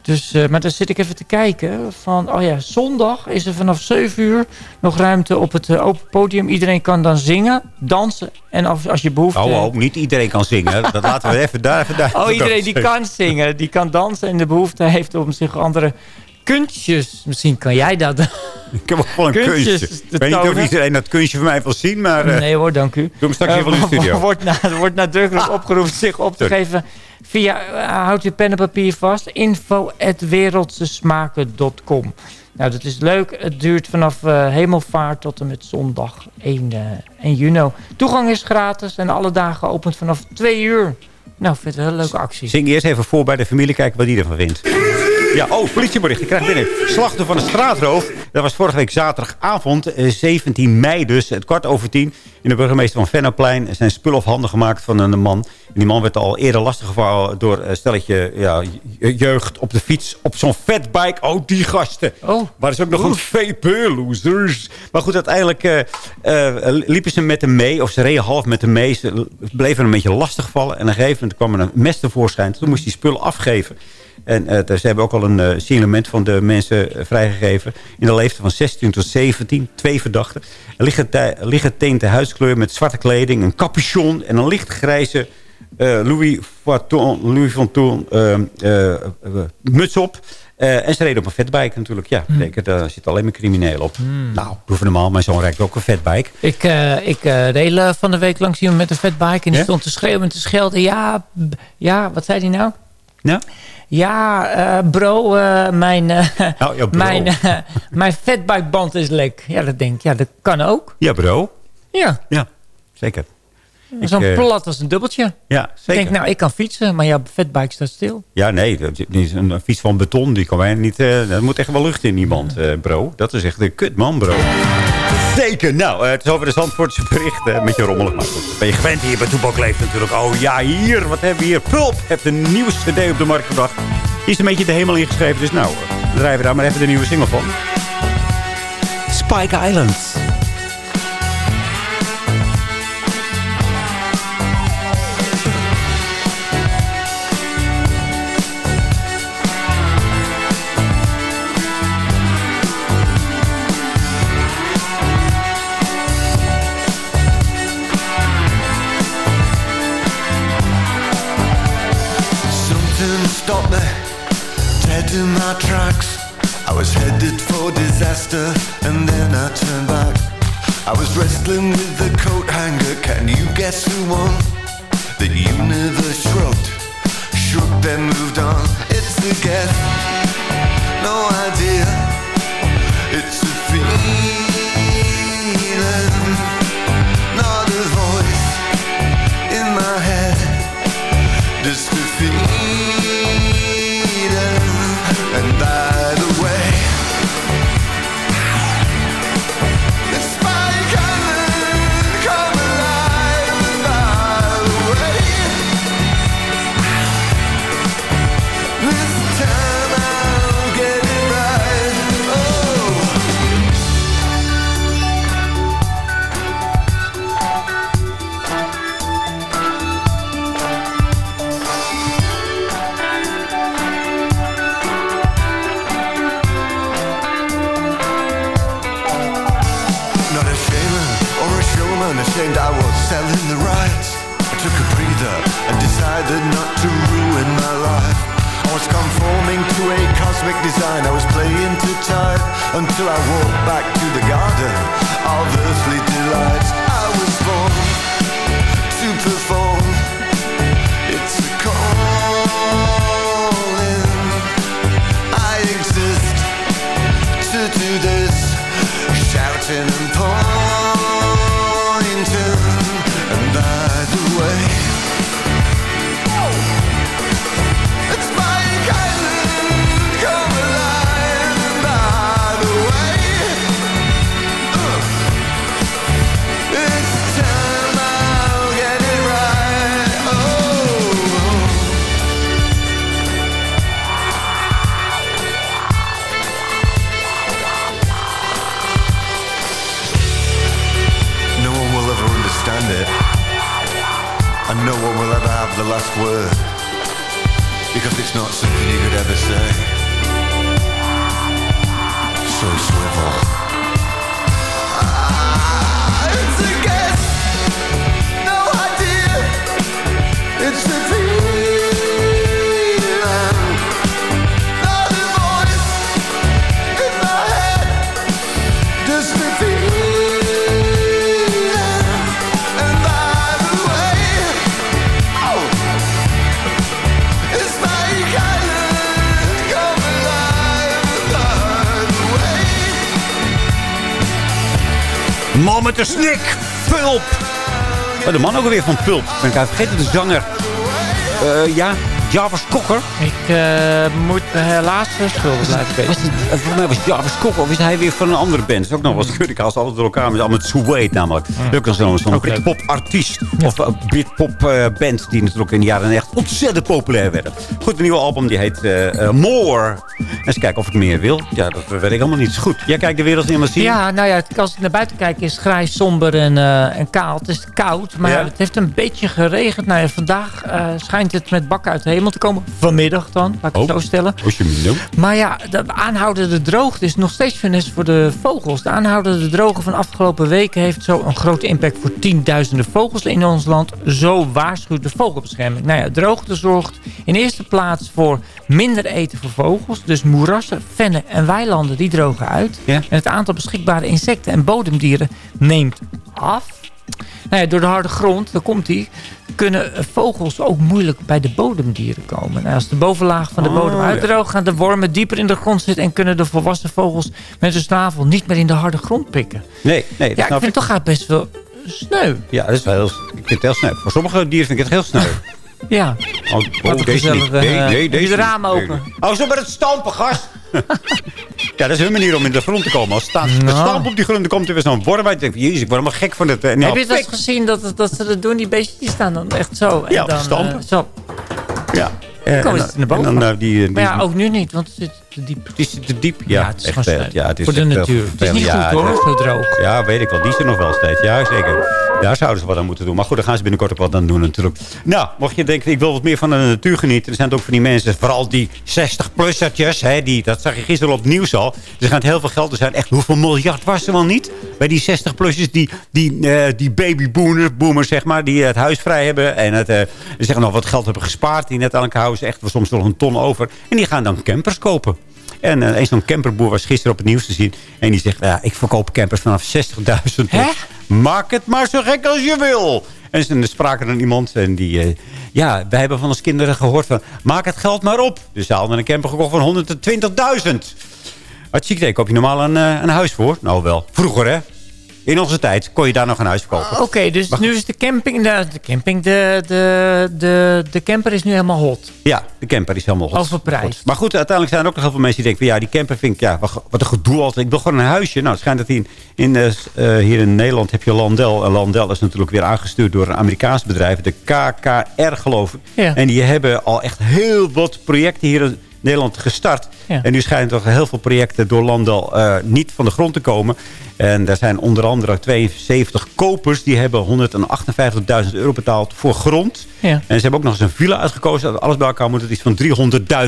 Dus, eh, maar dan zit ik even te kijken van, oh ja, zondag is er vanaf 7 uur nog ruimte op het eh, open podium. Iedereen kan dan zingen, dansen en als, als je behoefte... Oh, oh, niet iedereen kan zingen. Dat laten we even daar even daar. Oh, iedereen die kan zingen, die kan dansen en de behoefte heeft om zich andere kunstjes... Misschien kan jij dat. Ik heb ook wel een kunstje. Ik weet niet of iedereen dat kunstje van mij wil zien, maar... eh, Nee hoor, dank u. Doe hem straks Eh, even in de studio. Wordt, na, wordt nadrukkelijk opgeroepen zich op te Sorry. geven via, uh, houd je pen en papier vast, info wereldsesmaken.com. Nou, dat is leuk. Het duurt vanaf eh, hemelvaart tot en met zondag 1, eh 1 juni. Toegang is gratis en alle dagen geopend vanaf 2 uur. Nou, ik vind het een hele leuke actie. Zing eerst even voor bij de familie, kijken wat die ervan vindt. Ja, oh, politiebericht. Ik krijg binnen. Slachtoffer van een straatroof. Dat was vorige week zaterdagavond, eh, 17 mei dus, het kwart over tien. In de burgemeester van Venneplein zijn spullen afhanden gemaakt van een man. En die man werd al eerder lastiggevallen door een stelletje ja, je- jeugd op de fiets. Op zo'n fatbike. Oh, die gasten. Oh. Maar is ook nog een VP-losers. Maar goed, uiteindelijk eh, eh, liepen ze met hem mee. Of ze reden half met hem mee. Ze bleven een beetje lastigvallen. En op een gegeven moment kwam er een mes tevoorschijn. Toen moest hij spullen afgeven. En eh, ze hebben ook al een uh, signalement van de mensen eh, vrijgegeven. In de leeftijd van 16 tot 17. Twee verdachten. Lichte tinte huidskleur met zwarte kleding. Een capuchon en een lichtgrijze Louis Vuitton, Louis Vuitton eh, eh, eh, muts op. En ze reden op een fatbike natuurlijk. Ja, Hmm. zeker, daar zit alleen maar criminelen op. Hmm. Nou, doe van normaal. Mijn zoon rijdt ook een fatbike. Ik, eh ik eh reed van de week langs iemand met een fatbike. En die stond te schreeuwen en te schelden. Ja, ja wat zei hij nou? Ja? Ja, eh, bro, eh, mijn, eh, Oh, ja, bro. mijn, eh, mijn fatbikeband is lek. Ja, dat denk ik. Ja, dat kan ook. Ja, bro. Ja, Ja, zeker. zo'n plat als een dubbeltje. Ja, Ik zeker. denk, nou, ik kan fietsen, maar jouw fatbike staat stil. Ja, nee, dat is een fiets van beton. Die kan wij niet... er moet echt wel lucht in die band, eh, bro. Dat is echt een kut man, bro. Zeker. Nou, eh, het is over de Zandvoortse berichten. Een beetje rommelig, maar goed. Ben je gewend hier bij Toepak Leeft natuurlijk. Oh ja, hier. Wat hebben we hier? Pulp heeft een nieuwe cd op de markt gebracht. Die is een beetje de hemel ingeschreven. Dus nou, eh, we daar maar even de nieuwe single van. Spike Island. Oh, de man ook alweer van Pulp. Ben ik vergeten, de zanger. Eh, ja, Jarvis Cocker. Ik eh, moet me helaas verschuldigd blijven Was weten. eh, volgens mij was Jarvis Cocker. Of is hij weer van een andere band? Dat is ook nog wel. Ik haal ze altijd door elkaar. Met, al met Suede namelijk. Zo'n Ook leuk. Britpop artiest. Of een Britpop eh, band. Die natuurlijk in de jaren echt ontzettend populair werden. Goed, een nieuwe album die heet eh, eh, More. Eens kijken of ik meer wil. Ja, dat weet ik allemaal niet. Goed. Jij kijkt de wereld in wat zie je? Ja, nou ja, als ik naar buiten kijk is het grijs, somber en, eh, en kaal. Het is koud, maar Ja. het heeft een beetje geregend. Nou ja, vandaag eh, schijnt het met bakken uit de hemel te komen. Vanmiddag dan, laat ik het zo stellen. Je. Maar ja, de aanhoudende droogte is nog steeds finesse voor de vogels. De aanhoudende droogte van de afgelopen weken heeft zo een grote impact voor tienduizenden vogels in ons land. Zo waarschuwt de vogelbescherming. Nou ja, droogte zorgt in eerste plaats voor minder eten voor vogels. Dus moerassen, vennen en weilanden die drogen uit. En het aantal beschikbare insecten en bodemdieren neemt af. Nou ja, door de harde grond, daar komt die, kunnen vogels ook moeilijk bij de bodemdieren komen. Nou, als de bovenlaag van de Oh, bodem ja. uitdroogt, gaan de wormen dieper in de grond zitten en kunnen de volwassen vogels met hun snavel niet meer in de harde grond pikken. Nee, nee, dat Ja, ik vind het toch gaat best wel sneu. Ja, dat is wel heel, ik vind het heel snel. Voor sommige dieren vind ik het heel snel. Ja. Oh, oh deze niet. Nee, eh, nee, deze niet. open? Nee. Oh, zo met het stampen, gast. ja, dat is hun manier om in de grond te komen. Als staan, Nou. stampen op die grond, dan komt er weer zo'n worm uit. Ik denk, jezus, ik word helemaal gek van het. eh, nou, Heb je dat gezien dat, dat ze dat doen? Die beestjes staan dan echt zo. En Ja, dan, stampen. zo. Ja. En naar boven. en dan, die, die, Maar ja, ook nu niet, want het zit te diep. Het is te diep. Ja, het is echt, gewoon ja, het is Voor de natuur. Het is niet Ja, goed, hoor, het- zo droog. Ja, weet ik wel. Die is er nog wel steeds. Ja, zeker. Daar zouden ze wat aan moeten doen. Maar goed, daar gaan ze binnenkort ook wat aan doen natuurlijk. Nou, mocht je denken, ik wil wat meer van de natuur genieten. Er zijn ook van die mensen, vooral die 60-plussertjes. Die, dat zag je gisteren op het nieuws al. Er gaat heel veel geld. Er zijn echt, hoeveel miljard was er wel niet? Bij die 60-plussers, die, die, eh, die babyboomers, boomers, zeg maar. Die het huis vrij hebben. En het, eh, ze zeggen nog wat geld hebben gespaard. Die net aan elkaar houden. Echt soms nog een ton over. En die gaan dan campers kopen. En eh, een zo'n camperboer was gisteren op het nieuws te zien. En die zegt, ja, ik verkoop campers vanaf 60.000. Maak het maar zo gek als je wil. En ze spraken dan iemand en die... eh, ja, wij hebben van ons kinderen gehoord van... maak het geld maar op. Dus ze hadden een camper gekocht van 120.000. Wat zie ik, koop je normaal een, eh, een huis voor? Nou wel, vroeger hè. In onze tijd kon je daar nog een huis kopen. Oké, dus nu is de camping, de, de camping, de, de, de, de camper is nu helemaal hot. Ja, de camper is helemaal hot. Overprijsd. Maar goed, uiteindelijk zijn er ook nog heel veel mensen die denken... van, ja, die camper vind ik, ja, wat, wat een gedoe altijd. Ik wil gewoon een huisje. Nou, het schijnt dat in, in, eh, eh, hier in Nederland heb je Landel. En Landel is natuurlijk weer aangestuurd door een Amerikaans bedrijf. De KKR, geloof ik. Ja. En die hebben al echt heel wat projecten hier Nederland gestart. Ja. En nu schijnen toch heel veel projecten door Landel eh, niet van de grond te komen. En daar zijn onder andere 72 kopers. Die hebben 158.000 euro betaald voor grond. Ja. En ze hebben ook nog eens een villa uitgekozen. Alles bij elkaar moet het iets van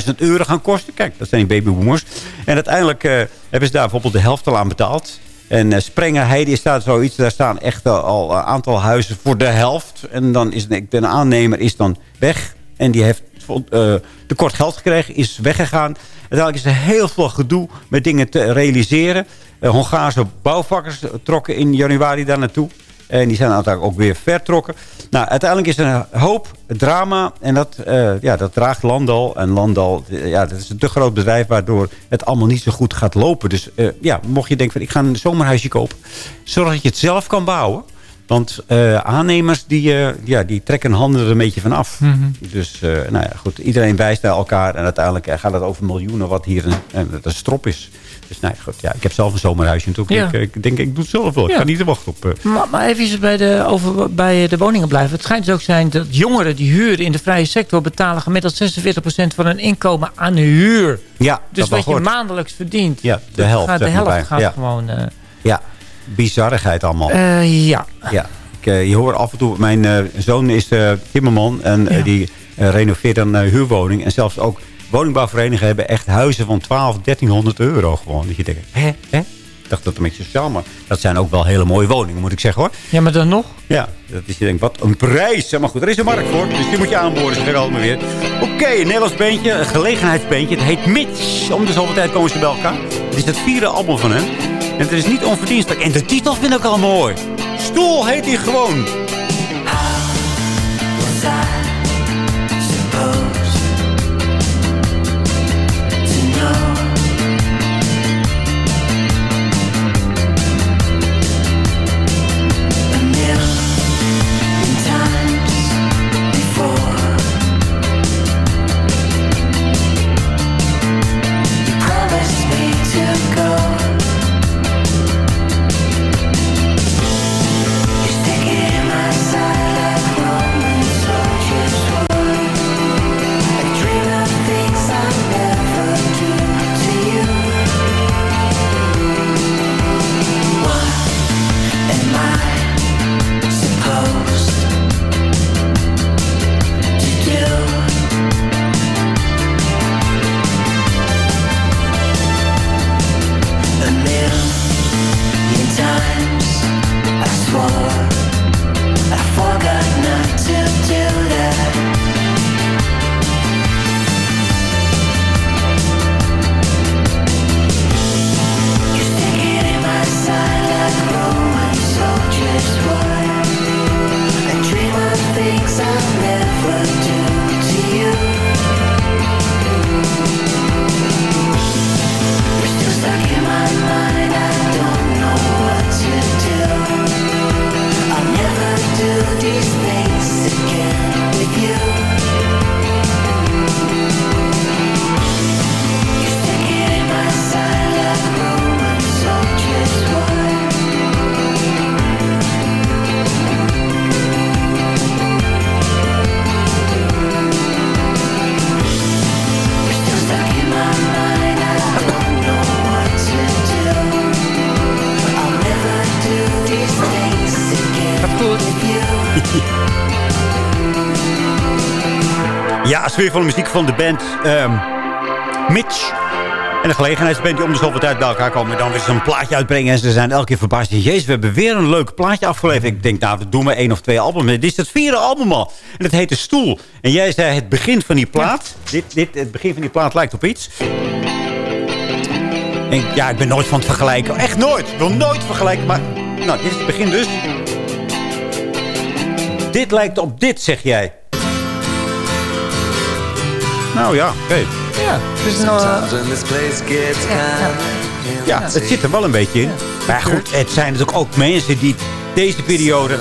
300.000 euro gaan kosten. Kijk, dat zijn babyboomers. En uiteindelijk eh, hebben ze daar bijvoorbeeld de helft al aan betaald. En uh, Sprenger Heide staat zoiets. Daar staan echt al een aantal huizen voor de helft. En dan is de, de aannemer is dan weg. En die heeft uh, tekort geld gekregen. Is weggegaan. Uiteindelijk is er heel veel gedoe met dingen te realiseren. Uh, Hongaarse bouwvakkers trokken in januari daar naartoe. En die zijn uiteindelijk ook weer vertrokken. Nou, uiteindelijk is er een hoop drama. En dat, uh, ja, dat draagt Landal. En Landal, ja, dat is een te groot bedrijf... waardoor het allemaal niet zo goed gaat lopen. Dus ja, mocht je denken van ik ga een zomerhuisje kopen... zorg dat je het zelf kan bouwen. Want uh, aannemers die, ja, die trekken handen er een beetje van af. Mm -hmm. Dus nou ja, goed, iedereen wijst naar elkaar. En uiteindelijk gaat het over miljoenen wat hier een, een strop is. Dus nou ja, goed, ja, ik heb zelf een zomerhuisje natuurlijk. Ja. Ik, ik, denk, ik doe het zelf wel. Ja. Ik ga niet te wachten op... Uh... Maar, maar even bij de, over, bij de woningen blijven. Het schijnt dus ook zijn dat jongeren die huren in de vrije sector... betalen gemiddeld 46% van hun inkomen aan huur. Ja, Dus wat je maandelijks verdient. Ja, de helft. Gaat, de helft gaat gewoon... Uh... ja, bizarrigheid allemaal. Uh, ja. Ja. Ik, uh, je hoort af en toe... Mijn uh, zoon is timmerman en ja. die renoveert een huurwoning. En zelfs ook woningbouwverenigingen hebben echt huizen van 12, 1300 euro gewoon. Dat je denkt, hè, hè? Ik dacht dat een beetje sociaal, maar dat zijn ook wel hele mooie woningen, moet ik zeggen hoor. Ja, maar dan nog? Ja, dat is je denkt, wat een prijs. Maar goed, er is een markt voor, dus die moet je aanboren, zeg allemaal weer. Oké, okay, een Nederlands beentje, een gelegenheidsbeentje. Het heet Mitch. Om de zoveel tijd komen ze bij elkaar. Het is het vierde album van hen. En het is niet onverdienstelijk. En de titel vind ik al mooi. Stoel heet hij gewoon. Ja, sfeer van de muziek van de band ehm, Mitch. En de gelegenheidsband die om de zoveel tijd bij elkaar komen... en dan weer zo'n plaatje uitbrengen. En ze zijn elke keer verbaasd. Jezus, we hebben weer een leuk plaatje afgeleverd. Ik denk, nou, we doen maar één of twee albums. Dit is het vierde album al. En het heet De Stoel. En jij zei het begin van die plaat. Dit, dit, het begin van die plaat lijkt op iets. En ja, ik ben nooit van het vergelijken. Echt nooit. Ik wil nooit vergelijken. Maar, nou, dit is het begin dus. Dit lijkt op dit, zeg jij. Nou ja, oké. Ja, dus nou... Gets kind Ja, het zit er wel een beetje in. Maar goed, het zijn natuurlijk ook mensen die deze periode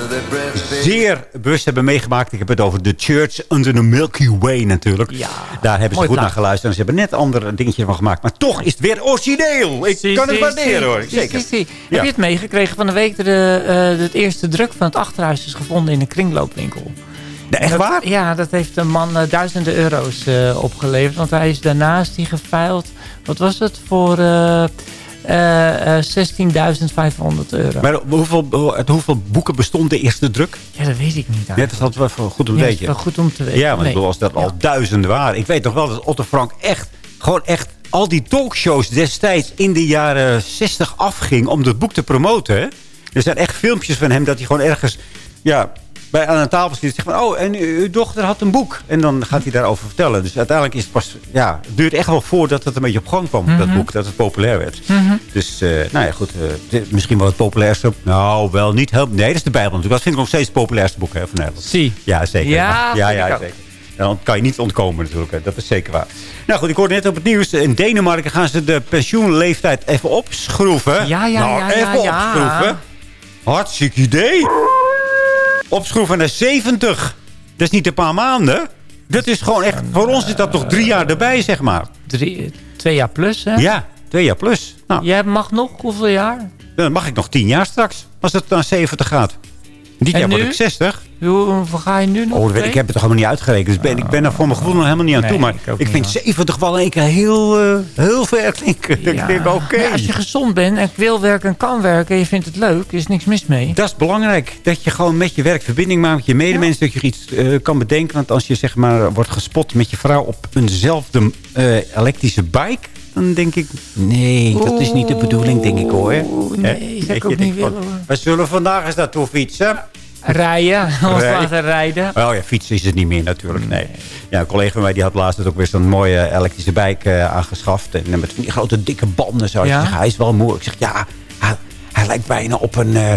zeer bewust hebben meegemaakt. Ik heb het over The Church Under the Milky Way natuurlijk. Ja, Daar hebben ze goed naar geluisterd. En ze hebben net ander dingetje van gemaakt. Maar toch is het weer origineel. Ik kan het waarderen hoor. Zeker. Ja. Heb je het meegekregen van de week? dat De, eh, het eerste druk van het achterhuis is gevonden in een kringloopwinkel. Echt Dat- waar? Ja, dat heeft een man eh, duizenden euro's eh, opgeleverd. Want hij is daarnaast die geveild. Wat was het? Voor eh, eh, eh, 16.500 euro. Maar hoeveel, uit hoeveel boeken bestond de eerste druk? ja, dat weet ik niet. Ja, dat is altijd wel goed om te dat is weten. wel goed om te weten. Ja, want ik Nee. bedoel, als dat al duizenden waren. Ik weet nog wel dat Otto Frank echt, gewoon echt al die talkshows destijds in de jaren 60 afging om dat boek te promoten. Er zijn echt filmpjes van hem dat hij gewoon ergens ja, bij aan een tafel zit en zegt van... oh, en uw dochter had een boek. En dan gaat hij daarover vertellen. Dus uiteindelijk is het pas... ja, het duurt echt wel voordat het een beetje op gang kwam, dat Mhm. boek. Dat het populair werd. Mhm. Dus, eh, nou ja, goed. eh, misschien wel het populairste... Nou, wel niet heel... Nee, dat is de Bijbel natuurlijk. Dat vind ik nog steeds het populairste boek hè, van Nederland. Zie. Ja, zeker. Ja, ja, zeker. En dan kan je niet ontkomen natuurlijk. hè. Dat is zeker waar. Nou goed, ik hoorde net op het nieuws. In Denemarken gaan ze de pensioenleeftijd even opschroeven. Ja, ja, nou, ja, even ja, ja. opschroeven. Hartstikke idee. Opschroeven naar 70. Dat is niet een paar maanden. Dat is gewoon echt... Voor ons is dat nog drie jaar erbij, zeg maar. Drie, twee jaar plus, hè? Ja, twee jaar plus. Nou, Jij mag nog hoeveel jaar? dan mag ik nog tien jaar straks. Als het naar 70 gaat. Dit jaar word ik 60. Hoe, ga je nu nog? Oh, ik heb het toch helemaal niet uitgerekend. Dus ben, ik ben er voor mijn gevoel nog helemaal niet aan Nee, toe. Maar ik vind hoor. 70 wel in één keer heel, eh, heel ver klinken. Ja. Ik denk, oké. Ja, als je gezond bent en wil werken en kan werken... en je vindt het leuk, is niks mis mee. Dat is belangrijk. Dat je gewoon met je werk verbinding maakt met je medemensen. Dat je iets eh, kan bedenken. Want als je zeg maar wordt gespot met je vrouw op eenzelfde eh, elektrische bike... Dan denk ik, nee, dat is niet de bedoeling, denk ik hoor. Nee, Hè? zou ik ook niet willen, hoor. We zullen vandaag eens naartoe fietsen. Rijden, of Rijden. laten rijden. Oh ja, fietsen is het niet meer natuurlijk, nee. Ja, een collega van mij die had laatst ook weer zo'n mooie elektrische bike eh, aangeschaft. En met van die grote dikke banden zo. Ja? Ik zeg, hij is wel moe. Ik zeg, ja, hij, hij lijkt bijna op een, eh,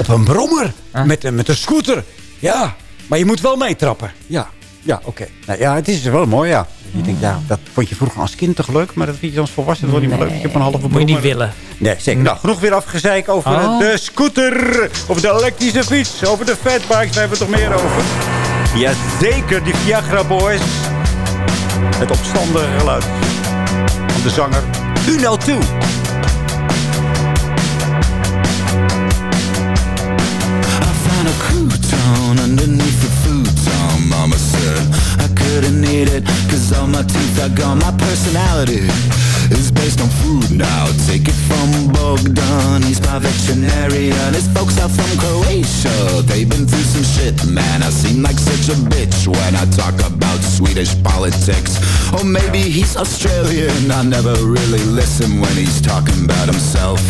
op een brommer. Ah. Met, een- met een scooter. Ja, maar je moet wel meetrappen. Ja, ja oké. Nou, ja, het is wel mooi, ja. Je denkt, ja, dat vond je vroeger als kind toch leuk? Maar dat vind je als volwassen toch niet meer leuk? Ik heb een halve Moet je niet willen. Nee, zeker. Nou, genoeg weer afgezeik over Oh. de scooter. Over de elektrische fiets. Over de fatbikes. Daar hebben we het toch meer over. Jazeker, die Viagra Boys. Het opstandige geluid van de zanger Uno 2. I found a crouton underneath the futon. Mama said I couldn't eat it cause all my teeth are gone. My personality is based on food now. Take it from Bogdan, he's my veterinarian. His folks are from Croatia. They've been through some shit, man. I seem like such a bitch when I talk about Swedish politics. Or maybe he's Australian. I never really listen when he's talking about himself.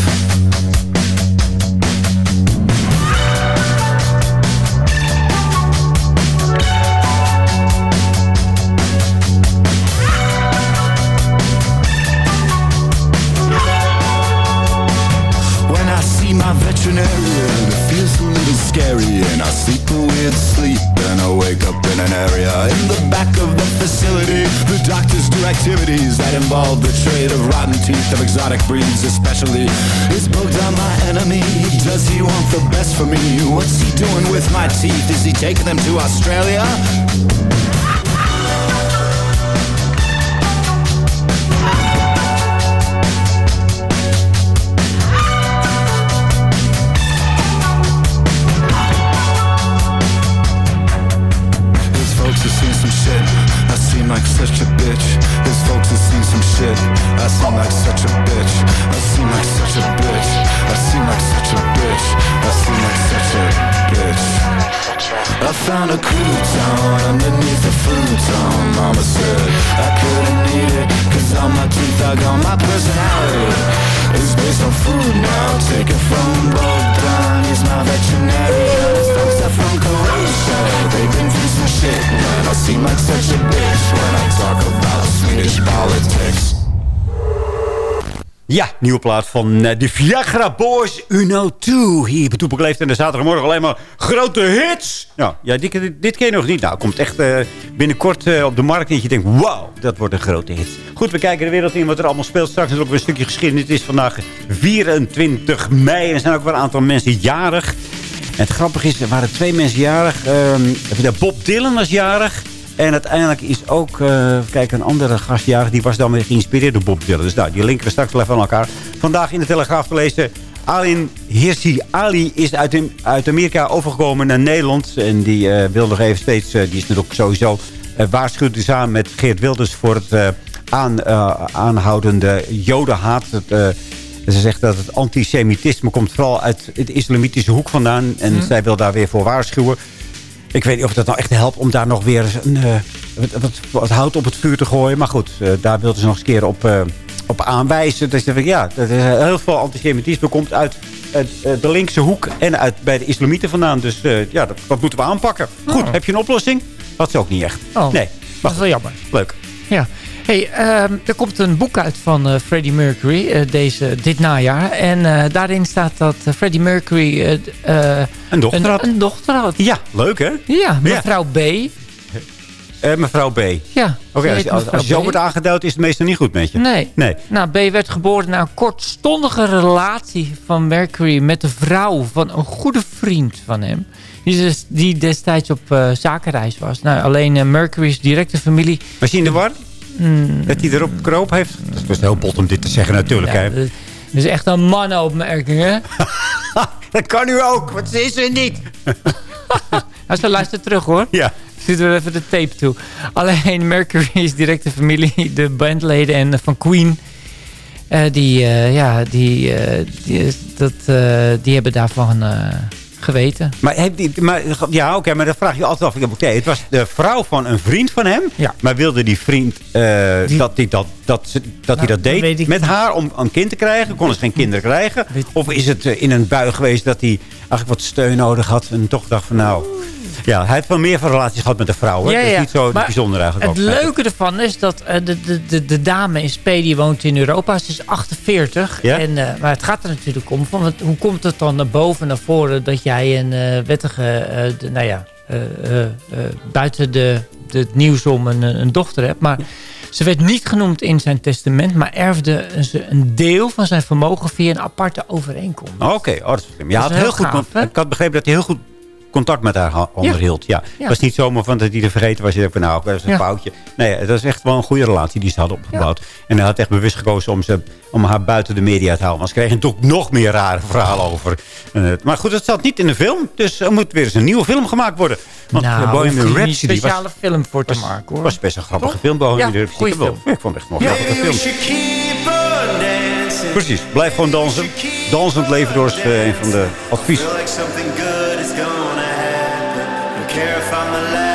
missionary and it feels a little scary And I sleep a weird sleep and I wake up in an area In the back of the facility The doctors do activities that involve the trade of rotten teeth Of exotic breeds especially Is Bogdan my enemy? Does he want the best for me? What's he doing with my teeth? Is he taking them to Australia? Found a crouton underneath the futon. Mama said I couldn't eat it. Cause all my teeth are gone. My personality is based on food now. Take it from Bogdan. He's my veterinarian. Folks are from Croatia. They've been through some shit. Man, I seem like such a bitch when I talk about Swedish politics. Ja, nieuwe plaat van eh, de Viagra Boys Uno 2. Hier bij Toepak en de zaterdagmorgen alleen maar grote hits. Nou, ja, dit, dit, ken je nog niet. Nou, komt echt eh, binnenkort eh, op de markt en je denkt, wauw, dat wordt een grote hit. Goed, we kijken de wereld in wat er allemaal speelt. Straks is ook weer een stukje geschiedenis. Het is vandaag 24 mei en er zijn ook wel een aantal mensen jarig. En het grappige is, er waren twee mensen jarig. Ehm, Bob Dylan was jarig. En uiteindelijk is ook, eh, kijk, een andere gastjarig. Die was dan weer geïnspireerd door Bob Dylan. Dus nou, die linken we straks wel even aan elkaar. Vandaag in de Telegraaf te lezen. Alin Hirsi Ali is uit, uit Amerika overgekomen naar Nederland. En die eh, wil nog even steeds, eh, die is natuurlijk sowieso... Waarschuwt dus samen met Geert Wilders voor het aan, aanhoudende jodenhaat. Het, ze zegt dat het antisemitisme komt vooral uit het islamitische hoek vandaan. En zij wil daar weer voor waarschuwen. Ik weet niet of dat nou echt helpt om daar nog weer een, eh, wat, hout op het vuur te gooien. Maar goed, eh, daar wilden ze nog eens een keer op, eh, op aanwijzen. Dus ik, ja, dat is, heel veel antisemitisme komt uit de linkse hoek en uit bij de islamieten vandaan. Dus ja, dat, dat moeten we aanpakken. Goed, heb je een oplossing? Dat is ook niet echt. Oh, nee, dat is wel jammer. Leuk. Ja. Hey, ehm, er komt een boek uit van eh, Freddie Mercury eh, deze, dit najaar. En eh, daarin staat dat Freddie Mercury Een dochter had. een dochter had. Ja, leuk hè? Ja, mevrouw B. Mevrouw B. Oké, Ja, als, ze als, als, je zo wordt aangeduid is het meestal niet goed met je. Nee. Nee. Nou, B werd geboren na een kortstondige relatie van Mercury met de vrouw van een goede vriend van hem. Die, die destijds op zakenreis was. Nou, alleen Mercury's directe familie... Was je in de war? Mm, Dat hij erop kroop heeft? Dat was heel bot om dit te zeggen natuurlijk. ja, hè? dat is echt een mannenopmerking, hè? Dat kan u ook, want ze is er niet. Nou, ze luistert terug, hoor. Ja. Zitten we even de tape toe. Alleen Mercury is directe familie, de bandleden en van Queen... eh, die, eh, ja, die, eh, die, dat, die hebben daarvan geweten. Maar, heeft die, maar ja, oké, maar dan vraag je altijd af. Oké, het was de vrouw van een vriend van hem. Ja. Maar wilde die vriend eh, Die- dat hij dat, dat, dat, hij Nou, dat dat deed met niet. haar om een kind te krijgen? Konden ze geen kinderen krijgen? Weet- Of is het eh, in een bui geweest dat hij eigenlijk wat steun nodig had en toch dacht van nou... Ja, hij heeft wel meer van relaties gehad met de vrouw. Hè? dat is niet zo Maar bijzonder eigenlijk. Het ook. leuke ervan is dat eh, de, de, de, de dame in Spee die woont in Europa. Ze is 48. Ja? En, eh, maar het gaat er natuurlijk om. Van, wat- hoe komt het dan naar boven naar voren dat jij een eh, wettige... de- nou ja, buiten de, de, het nieuws om een, een dochter hebt. Maar ze werd niet genoemd in zijn testament. Maar erfde ze een deel van zijn vermogen via een aparte overeenkomst. Oké, oh. Ja, had is heel heel goed, gaaf, ik had begrepen dat hij heel goed contact met haar ha- onderhield. Ja. Ja. Het was niet zomaar van dat hij er vergeten was. Je dacht van, nou, dat is een Ja. foutje. Nee, dat is echt wel een goede relatie die ze hadden opgebouwd. En hij had echt bewust gekozen om, ze, om haar buiten de media te houden. Want ze kregen toch nog meer rare verhalen over. Eh, maar goed, dat zat niet in de film. Dus er moet weer eens een nieuwe film gemaakt worden. Want nou, hoef Bohemian een Rhapsody was, speciale film voor te was, maken hoor. was best een grappige Toch? film. Bohemian Ja, Rhapsody. Ik wel- film. Ik vond het echt een grappige film. Precies, blijf gewoon dansen. Dansend leven door is eh, een van de adviezen. Care if I'm the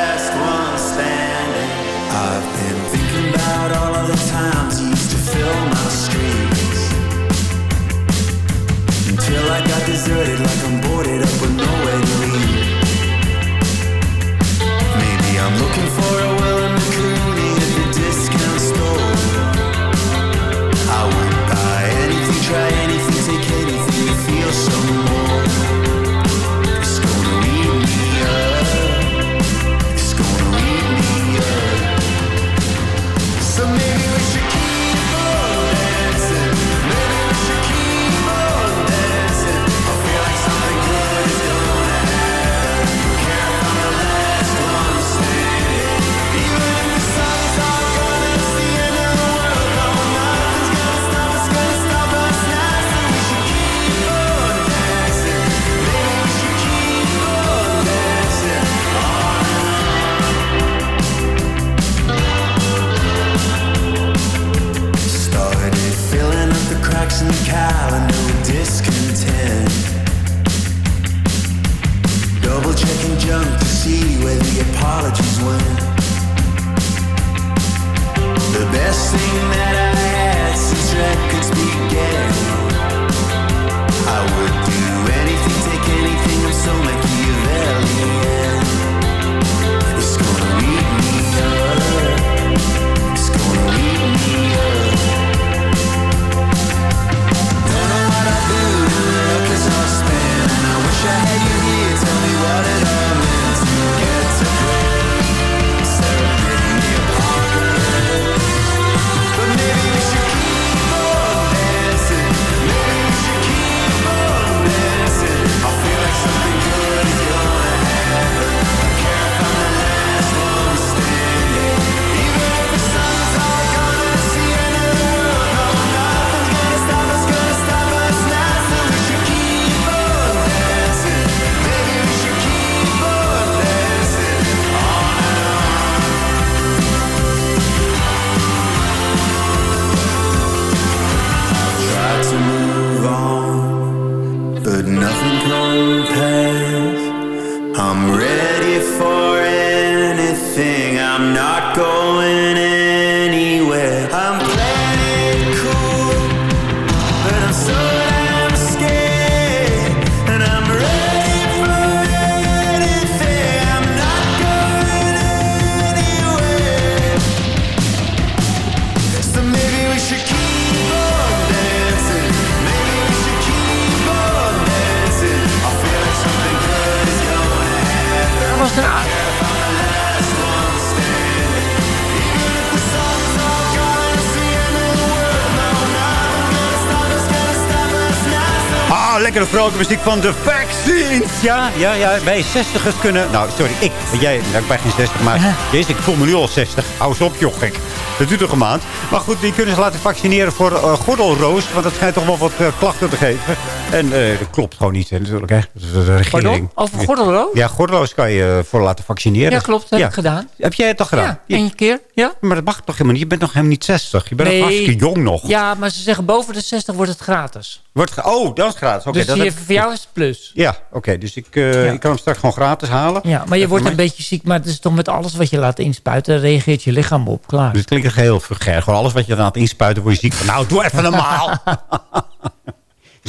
muziek van de Vaccines. Ja, ja, ja. Wij 60ers kunnen... Nou, sorry, ik. Jij, nou, ik ben geen 60, maar... Jezus, ik voel me nu al 60. Hou eens op, joh, gek. Dat duurt nog een maand. Maar goed, die kunnen ze laten vaccineren voor eh, gordelroos. Want dat schijnt toch wel wat eh, klachten te geven. En eh, dat klopt gewoon niet, hè, natuurlijk. Hè. Dat is de regering. Pardon? Over gordelroos? Ja, gordelroos kan je voor laten vaccineren. Ja, klopt. Dat heb ik gedaan. Heb jij het toch gedaan? Ja, één keer. Ja. Maar dat mag toch helemaal niet? Je bent nog helemaal niet 60. Je bent nog hartstikke jong nog. Ja, maar ze zeggen boven de 60 wordt het gratis. Wordt ge- oh, dat is gratis. Dus dat heb- voor jou is het plus. Ja, oké. dus ik, Ja. ik kan hem straks gewoon gratis halen. Ja, maar je wordt een beetje ziek. Maar het is toch met alles wat je laat inspuiten, reageert je lichaam op. Klaar. Dus het klinkt heel vulgair. Gewoon alles wat je aan het inspuiten, word je ziek van. Nou, doe even normaal.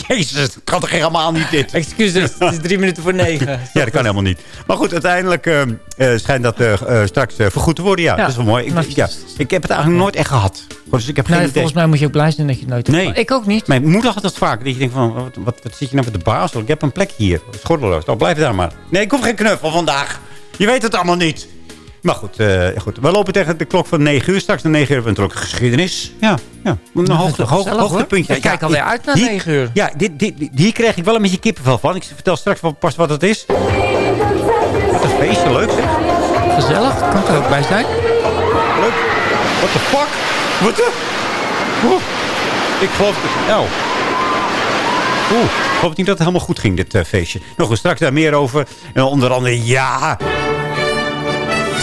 Jezus, het kan toch helemaal niet dit? Excuses, het is drie minuten voor negen. Ja, dat kan helemaal niet. Maar goed, uiteindelijk eh, schijnt dat eh, straks vergoed te worden. Ja, Ja, dat is wel mooi. Ik, ja, ik heb het eigenlijk nooit echt gehad. Dus ik heb geen Nee, idee. volgens mij moet je ook blij zijn dat je het nooit hebt Nee. Ik ook niet. Mijn moeder had het vaak. Dat je denkt van, wat, wat, wat zit je nou met de baas? Ik heb een plek hier. Schordeloos. Oh, blijf daar maar. Nee, ik hoef geen knuffel vandaag. Je weet het allemaal niet. Maar goed, eh, goed. we lopen tegen de klok van 9 uur. Straks om 9 uur hebben we natuurlijk geschiedenis. Ja, ja. Een hoogte, hoog, hoogtepuntje. Ik kijk alweer uit naar hier- 9 uur. Ja, dit, dit, dit- hier kreeg ik wel een beetje kippenvel van. Ik vertel straks wel pas wat het is. Wat een feestje, leuk zeg. Gezellig, kan er ook bij zijn. Leuk. What the fuck? Wat de... Oeh. Ik geloof... het- Oh. Oeh, ik hoop niet dat het helemaal goed ging, dit eh, feestje. Nog eens straks daar meer over. En onder andere, ja...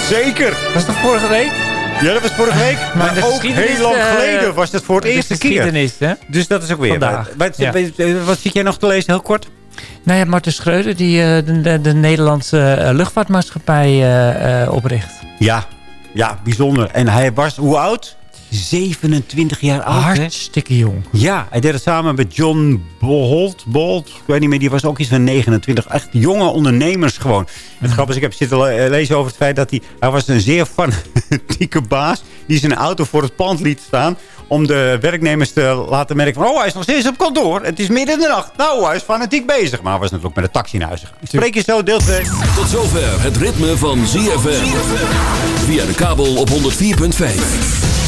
Zeker! Was dat vorige week? Ja, dat was vorige week. Maar, ook heel lang eh, geleden was het voor het eerste keer. hè? Dus dat is ook weer. Vandaag, Wat, ja. wat, wat zit jij nog te lezen, heel kort? Nou ja, Marten Schreuder die eh, de, de, de Nederlandse eh, luchtvaartmaatschappij eh, eh, opricht. Ja, ja, bijzonder. En hij was, hoe oud? 27 jaar oud, hè? Hartstikke jong. Ja, hij deed het samen met John Bolt. Bolt, ik weet niet meer, die was ook iets van 29. Echt jonge ondernemers gewoon. Het grappige is, ik heb zitten le- lezen over het feit dat hij... Hij was een zeer fanatieke baas die zijn auto voor het pand liet staan... om de werknemers te laten merken van... oh, hij is nog steeds op kantoor. Het is midden in de nacht. Nou, hij is fanatiek bezig. Maar hij was natuurlijk met de taxi naar huis gegaan. Spreek je zo, deel 2. Tot zover het ritme van ZFM. Via de kabel op 104.5.